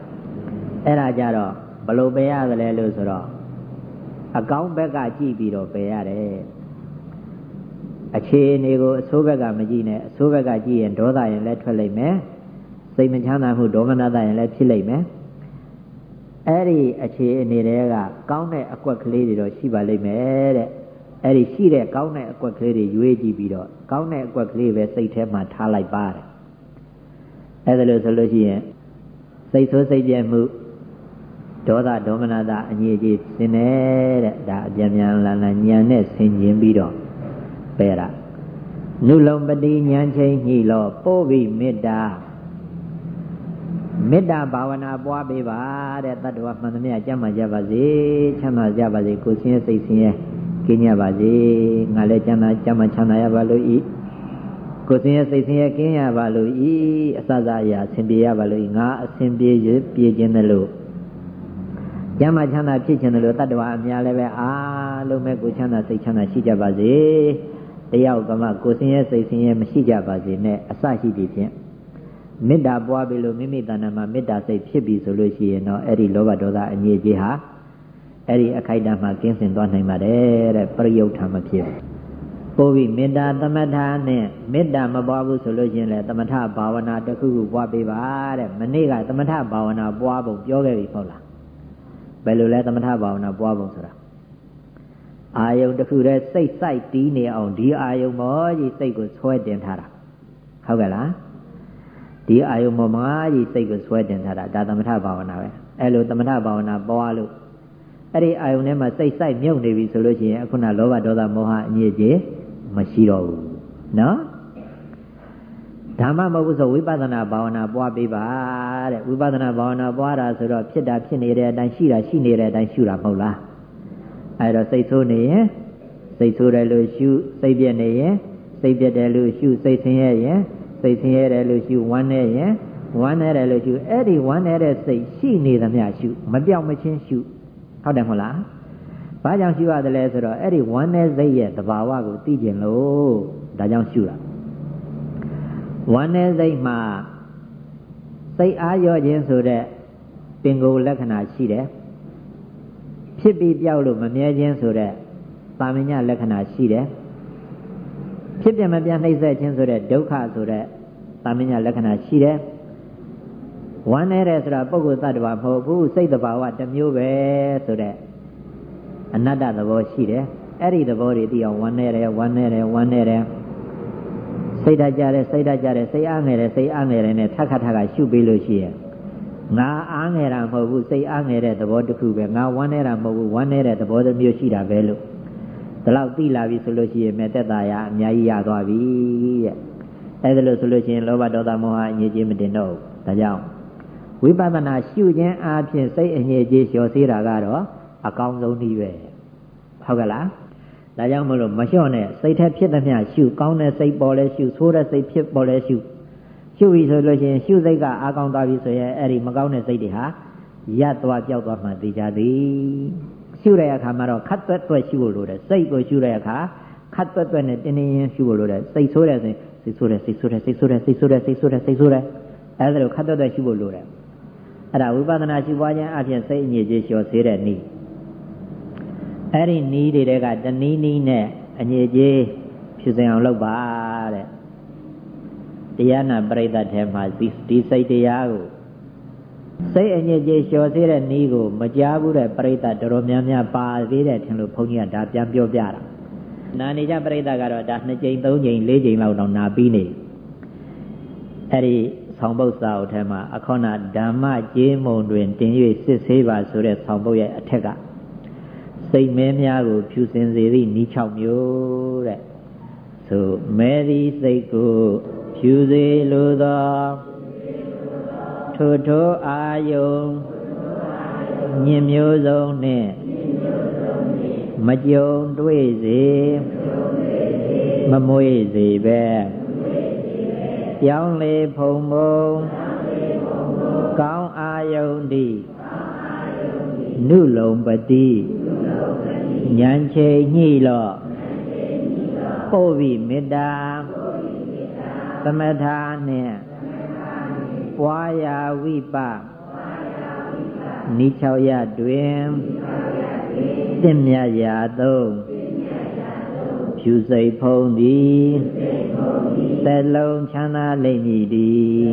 အဲ့ဒါကြတော့ဘလို့ပယ်ရသလဲလို့ဆိုတော့အကောင်းဘက်ကကြည့်ပြီးတော့ပယ်ရတယ်အခြေအနေကိုအဆိုးဘက်ကမကြည့်နဲ့အဆိုးဘက်ကကြည့်ရင်ဒေါသရင်လည်းထွက်လိမ့်မယ် စိတ်မချမ်းသာမှုဒေါမနတရင်လည်းဖြစ်လိမ့်မယ်အဲ့ဒီအခြေအနေတွေကကောင်းတဲ့အကွက်ကလေးတွေတော့ရှိပါလိမ့်မယ်တဲ့အဲ့ဒီရှိတဲ့ကောင်းတဲ့အကွက်ကလေးတွေရွေးကြည့်ပြီးတော့ကောင်းတဲ့အကွက်ကလေးပဲစိတ်ထဲမှာထားလိုက်ပါတယ်အဲ့ဒါလို့ဆိုလို့ရှိရင်စိတ်ဆိုးစိတ်ပြဲမှုဒေါသဒေါမနတာအငြိအကျေးစင်နေတဲ့ဒါအပြန်ပြန်လာလာညံနဲ့ဆင်ကျင်ပြီးတော့ပယ်တာနုလုံပတိဉာဏ်ချင်းညှိလောပို့ပြီးမေတ္တာ မေတ္တာဘာဝနာပွားပေးပါတဲ့တတ္တဝမှန်သမျှကြမ်းမှကြပါစေချမ်းသာကြပါစေကိုယ်ဆင်းရဲစိတ်ဆင်းရဲကင်းကြပါစေငါလည်းချမ်းသာကြမ်းမှချမ်းသာရပါလို့ဤကိုယ်စင်ရဲ့စိတ်ဆင်းရဲကင်းရပါလို့ဤအစစအရာအဆင်ပြေရပါလို့ဤငါအဆင်ပြေရပြေခြင်းတယ်လို့ကျမ်းမာချမ်းသာဖြစ်ခြင်းတယ်လို့တတ္တဝါအများလည်းပဲအားလုံးပဲကိုချမ်းသာစိတ်ချမ်းသာရှိကြပါစေတယောက်ကမှကိုယ်စင်ရဲ့စိတ်ဆင်းရဲမရှိကြပါစေနဲ့အစရှိသည်ဖြင့် မေတ္တာပွားပြီလို့မိမိတဏ္ဍာမှာမေတ္တာစိတ်ဖြစ်ပြီဆိုလို့ရှိရင်တော့အဲ့ဒီလောဘဒေါသအငြိအကျေးဟာအဲ့ဒီအခိုက်အတန့်မှာကင်းစင်သွားနိုင်ပါတယ်တဲ့ပရိယုတ်ထာမဖြစ်ဘူးပို့ပြီးမေတ္တာသမထနဲ့မေတ္တာမပွားဘူးဆိုလို့ချင်းလဲသမထဘာဝနာတစ်ခုခုပွားပေးပါတဲ့မနေ့ကသမထဘာဝနာပွားပုံပြောခဲ့ပြီဟုတ်လားဘယ်လိုလဲသမထဘာဝနာပွားပုံဆိုတာအာယုံတစ်ခုတည်းစိတ်စိုက်တီးနေအောင်ဒီအာယုံမောကြီးစိတ်ကိုဆွဲတင်ထားတာဟုတ်ကဲ့လား ဒီအာယုံမောမာကြီးစိတ်ကိုဆွဲတင်ထားတာဒါသမထဘာဝနာပဲအဲ့လိုသမထဘာဝနာပွားလို့အဲ့ဒီအာယုံထဲမှာစိတ်စိုက်မြုပ်နေပြီဆိုလို့ရှိရင်အခုနလောဘဒေါသမောဟအညစ်အကြေးမရှိတော့ဘူးနော်ဓမ္မမဟုတ်ဘူးဆိုဝိပဿနာဘာဝနာပွားပေးပါတဲ့ဝိပဿနာဘာဝနာပွားတာဆိုတော့ဖြစ်တာဖြစ်နေတဲ့အတိုင်းရှိတာရှိနေတဲ့အတိုင်းရှုတာမဟုတ်လားအဲတော့စိတ်ဆိုးနေရင်စိတ်ဆိုးတယ်လို့ရှုစိတ်ပြက်နေရင်စိတ်ပြက်တယ်လို့ရှုစိတ်ဆင်းရဲရင် စိတ်ဆင်းရဲတယ်လို့ရှုဝမ်းနေရင်ဝမ်းနေတယ်လို့ရှုအဲ့ဒီဝမ်းနေတဲ့စိတ်ရှိနေသမျှရှုမပြောင်းမချင်းရှုဟုတ်တယ်မဟုတ်လားဘာကြောင့်ရှုရတယ်လဲဆိုတော့အဲ့ဒီဝမ်းနဲ့စိတ်ရဲ့သဘာဝကိုသိကျင်လို့ဒါကြောင့်ရှုတာဝမ်းနဲ့စိတ်မှာစိတ်အားရော့ခြင်းဆိုတဲ့ပင်ကိုယ်လက္ခဏာရှိတယ်ဖြစ်ပြီးပြောက်လို့မမြဲခြင်းဆိုတဲ့ပါမညလက္ခဏာရှိတယ် ဖြစ်ပြမပြနှိမ့်ဆက်ခြင်းဆိုတဲ့ဒုက္ခဆိုတဲ့ပါမညလက္ခဏာရှိတယ်ဝမ်းနေတဲ့ဆိုတာပုဂ္ဂိုလ်သတ္တဝါမဟုတ်ဘူးစိတ်တဘာဝတစ်မျိုးပဲဆိုတဲ့အနတ္တသဘောရှိတယ်အဲ့ဒီသဘောတွေသိအောင်ဝမ်းနေတယ်ဝမ်းနေတယ်ဝမ်းနေတယ်စိတ်ဓာတ်ကြတယ်စိတ်ဓာတ်ကြတယ်စိတ်အားငယ်တယ်စိတ်အားငယ်တယ်နဲ့ထက်ခါထက်ခါရှုပေးလို့ရှိရင်ငါအားငယ်တာမဟုတ်ဘူးစိတ်အားငယ်တဲ့သဘောတစ်ခုပဲငါဝမ်းနေတာမဟုတ်ဘူးဝမ်းနေတဲ့သဘောတစ်မျိုးရှိတာပဲလို့ ဒီလောက်သိလာပြီဆိုလို့ရှိရင်မဲ့တက်တာရအများကြီးရသွားပြီတဲ့အဲ့ဒါလို့ဆိုလို့ရှိရင်လောဘဒေါသမောဟအငြိကြီးမတင်တော့ဘူးဒါကြောင့်ဝိပဿနာရှုခြင်းအပြင်စိတ်အငြိကြီးလျှော်စေးတာကတော့အကောင်းဆုံးနည်းပဲဟုတ်ကဲ့လားဒါကြောင့်မလို့မလျှော့နဲ့စိတ်ထက်ဖြစ်သမျှရှုကောင်းတဲ့စိတ်ပေါ်လဲရှုဆိုးတဲ့စိတ်ဖြစ်ပေါ်လဲရှုရှုပြီဆိုလို့ရှိရင်ရှုစိတ်ကအာကောင်းသွားပြီဆိုရင်အဲ့ဒီမကောင်းတဲ့စိတ်တွေဟာရပ်သွားပြောက်သွားမှသိကြသည် ရှုတဲ့အခါမှာတော့ခတ်သွက်သွက်ရှုဖို့လိုတယ်စိတ်ကိုရှုတဲ့အခါခတ်သွက်သွက်နဲ့တင်းတင်းရင်းရှုဖို့လိုတယ်စိတ်ဆိုးတယ်ဆိုရင်စိတ်ဆိုးတယ်စိတ်ဆိုးတယ်စိတ်ဆိုးတယ်စိတ်ဆိုးတယ်စိတ်ဆိုးတယ်စိတ်ဆိုးတယ်အဲ့ဒါလိုခတ်သွက်သွက်ရှုဖို့လိုတယ်အဲ့ဒါဝိပဿနာရှုပွားခြင်းအပြင်စိတ်အငြိကြီးလျှော်စေတဲ့နည်းအဲ့ဒီနီးတွေကတနည်းနည်းနဲ့အငြိကြီးဖြူစင်အောင်လုပ်ပါတဲ့တရားနာပရိသတ်ထဲမှာဒီစိတ်တရားကို စိတ်အညစ်အကြေးလျှော်စေတဲ့နည်းကိုမကြားဘူးတဲ့ပရိသတ်တော်တော်များများပါသေးတယ်ထင်လို့ဘုန်းကြီးကဒါပြန်ပြောပြတာနာနေကြပရိသတ်ကတော့ဒါ2ကြိမ်3ကြိမ်4ကြိမ်လောက်တော့နာပြီးနေအဲ့ဒီဆောင်ပုဒ်စာအုပ်ထဲမှာအခေါဏဓမ္မကျေးမုံတွင်တင်၍စစ်ဆေးပါဆိုတဲ့ဆောင်ပုဒ်ရဲ့အထက်ကစိတ်မဲများကိုဖြူစင်စေသည့်ဤ6မျိုးတဲ့ဆိုမဲသည်စိတ်ကိုဖြူစေလိုသော ထိုထိုအာယုံညင်မျိုးစုံနှင့်မကြုံတွေ့စေမမွေးစေပဲပြောင်းလေဖုံဖုံကောင်းအာယုန်တိနုလုံပတိဉာဏ်ချိန်ညှိလော့ပုဗ္ဗိမေတ္တာသမထာနှင့် ပွားရာဝိပနိ၆ရတွင်တင့်မြတ်ရာသုံးဖြူစိတ်ဖုံးသည်သက်လုံးချမ်းသာလိမ့်မည်သည်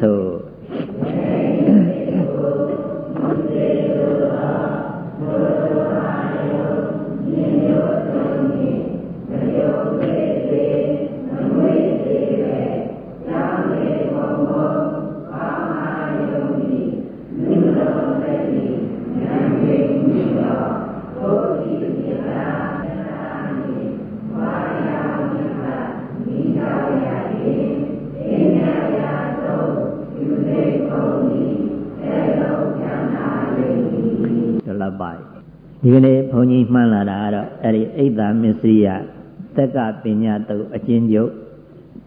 သို့ ဒီကနေ့ဘုန်းကြီးမှန်းလာတာကတော့အဲ့ဒီအိတ်တာမစ္စရိယတက္ကပညာတုတ်အချင်းချုပ်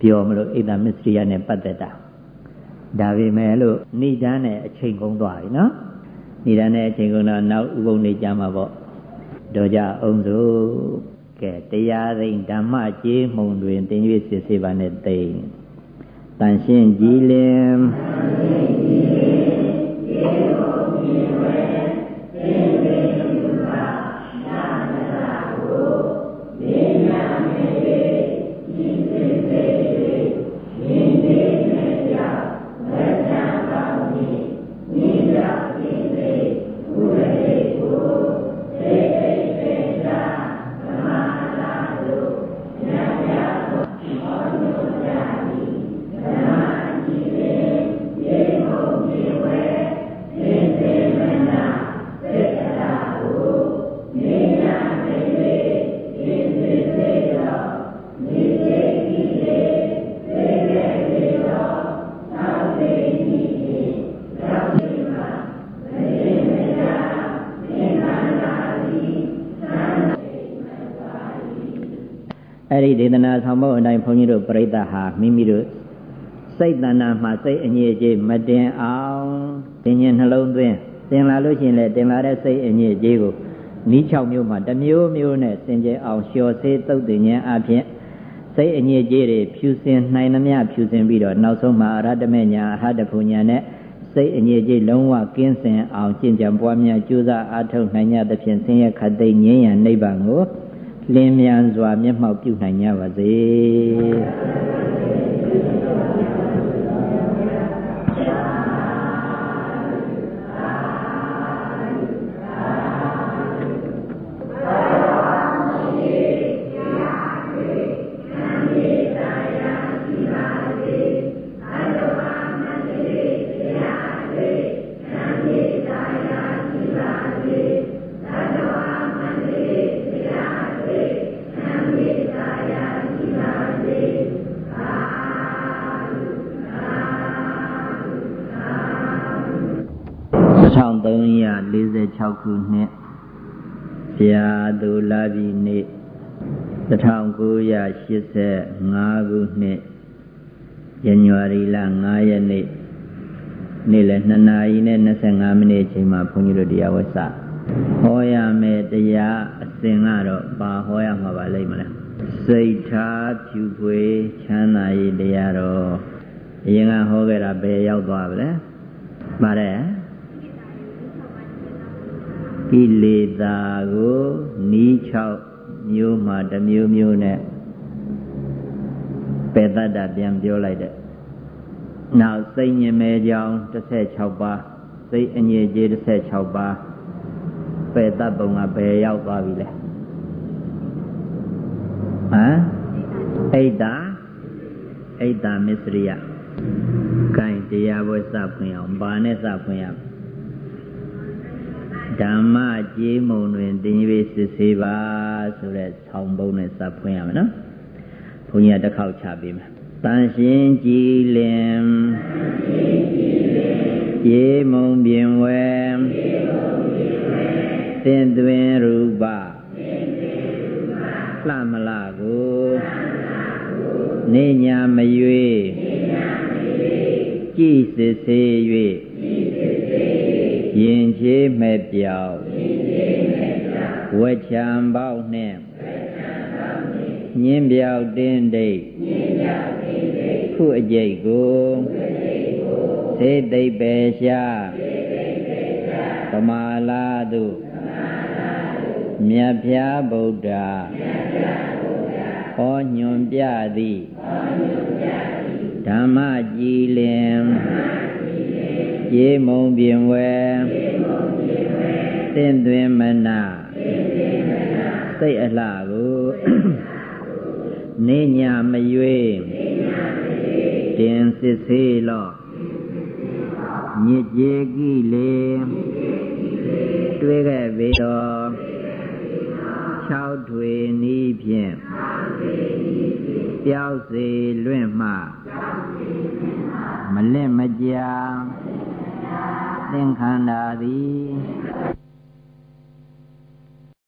ပြောမလို့အိတ်တာမစ္စရိယနဲ့ပတ်သက်တာဒါပေမဲ့လို့ဏိဒန်းနဲ့အချိန်ကုန်သွားပြီနော်ဏိဒန်းနဲ့အချိန်ကုန်တော့နောက်ဥပုံနေကြမှာပေါ့တော့ကြအောင်စို့ကဲတရားသိဓမ္မကြေးမှုံတွင်တင်၍စစ်ဆေးပါနဲ့သိတန်ရှင်းကြည်လင်တန်ရှင်းကြည်လင် ကြီးတို့ပြိဿဟာမိမိတို့စိတ်တဏ္ဍာမှာစိတ်အငြိအကျေးမတင်အောင်တင်ရင်နှလုံးသွင်းတင်လာလို့ရှိရင်လည်းတင်လာတဲ့စိတ်အငြိအကျေးကိုနီး6မျိုးမှာတစ်မျိုးမျိုးနဲ့စင်ကြယ်အောင်လျှော်စေသုတ်တင်ခြင်းအပြင်စိတ်အငြိအကျေးတွေဖြူစင်နိုင်သမျှဖြူစင်ပြီးတော့နောက်ဆုံးမှာအရဟတမေညာအရဟတဖူညာနဲ့စိတ်အငြိအကျေးလုံးဝကင်းစင်အောင်ကျင့်ကြံပွားများကြိုးစားအားထုတ်နိုင်ကြသဖြင့်ဆင်းရဲခတ်သိမ်းငြိမ်းရန်နိဗ္ဗာန်ကို လင်းမြန်စွာမျက်မှောက်ပြုနိုင်ကြပါစေ 1985ခုနှစ်ဇန်နဝါရီလ9ရက်နေ့နေ့လယ်2နာရီနဲ့25မိနစ်အချိန်မှာဘုန်းကြီးတို့တရားဝတ်စဟောရမယ်တရားအစဉ်ကတော့ပါဟောရမှာပါလိမ့်မလားစိတ်ထားဖြူဖွေးချမ်းသာရေးတရားတော်အရင်ကဟောခဲ့တာဘယ်ရောက်သွားပါလဲပါတယ်ကိလေသာကိုနီး6 မျိုးမှတစ်မျိုးမျိုးနဲ့ပယ်တတ်တာပြန်ပြောလိုက်တဲ့နောက်စိတ်ညင်မဲကြောင်း16ပါးစိတ်အငြိကြေး16ပါးပယ်တတ်ပုံကဘယ်ရောက်သွားပြီလဲဟမ်အိတ်တာအိတ်တာမစ္စရိယကိုင်တရားပွဲစဖွင့်အောင်ဘာနဲ့စဖွင့်ရ ဓမ္မကြေးမုံတွင်တင်၍စစ်ဆေးပါဆိုတဲ့ဆောင်းပုံးနဲ့စဖွင့်ရမယ်နော်ဘုန်းကြီးကတစ်ခေါက်ချပေးမယ်တန်ရှင်ကြည်လင်ကြေးမုံပြင်ဝဲသင်သွင်းရူပလှမလာကိုနေညာမရွေကြည်စစ်စေ၍ ရင်ချေမဲ့ပြောက်ဝက်ချံပေါက်နှင့်ညင်းပြောက်တင်းဒိတ်ခုအကျိတ်ကိုသေသိပ်ပေရှာပမာလာတုမြတ်ဖျားဗုဒ္ဓဟောညွန်ပြသည်ဓမ္မကြည်လင် ရေမုံပြင်ဝဲသင်သွင်းမနာစိတ်အလှကိုနေညာမရွေတင်စစ်စေးလော့ညစ်ကြေကိလေတွေ့ခဲ့ပေတော်၆ထွေနီးဖြင့်ပျောက်စေလွင့်မှမလင့်မကြာ သင်္ခန္ဓာသည်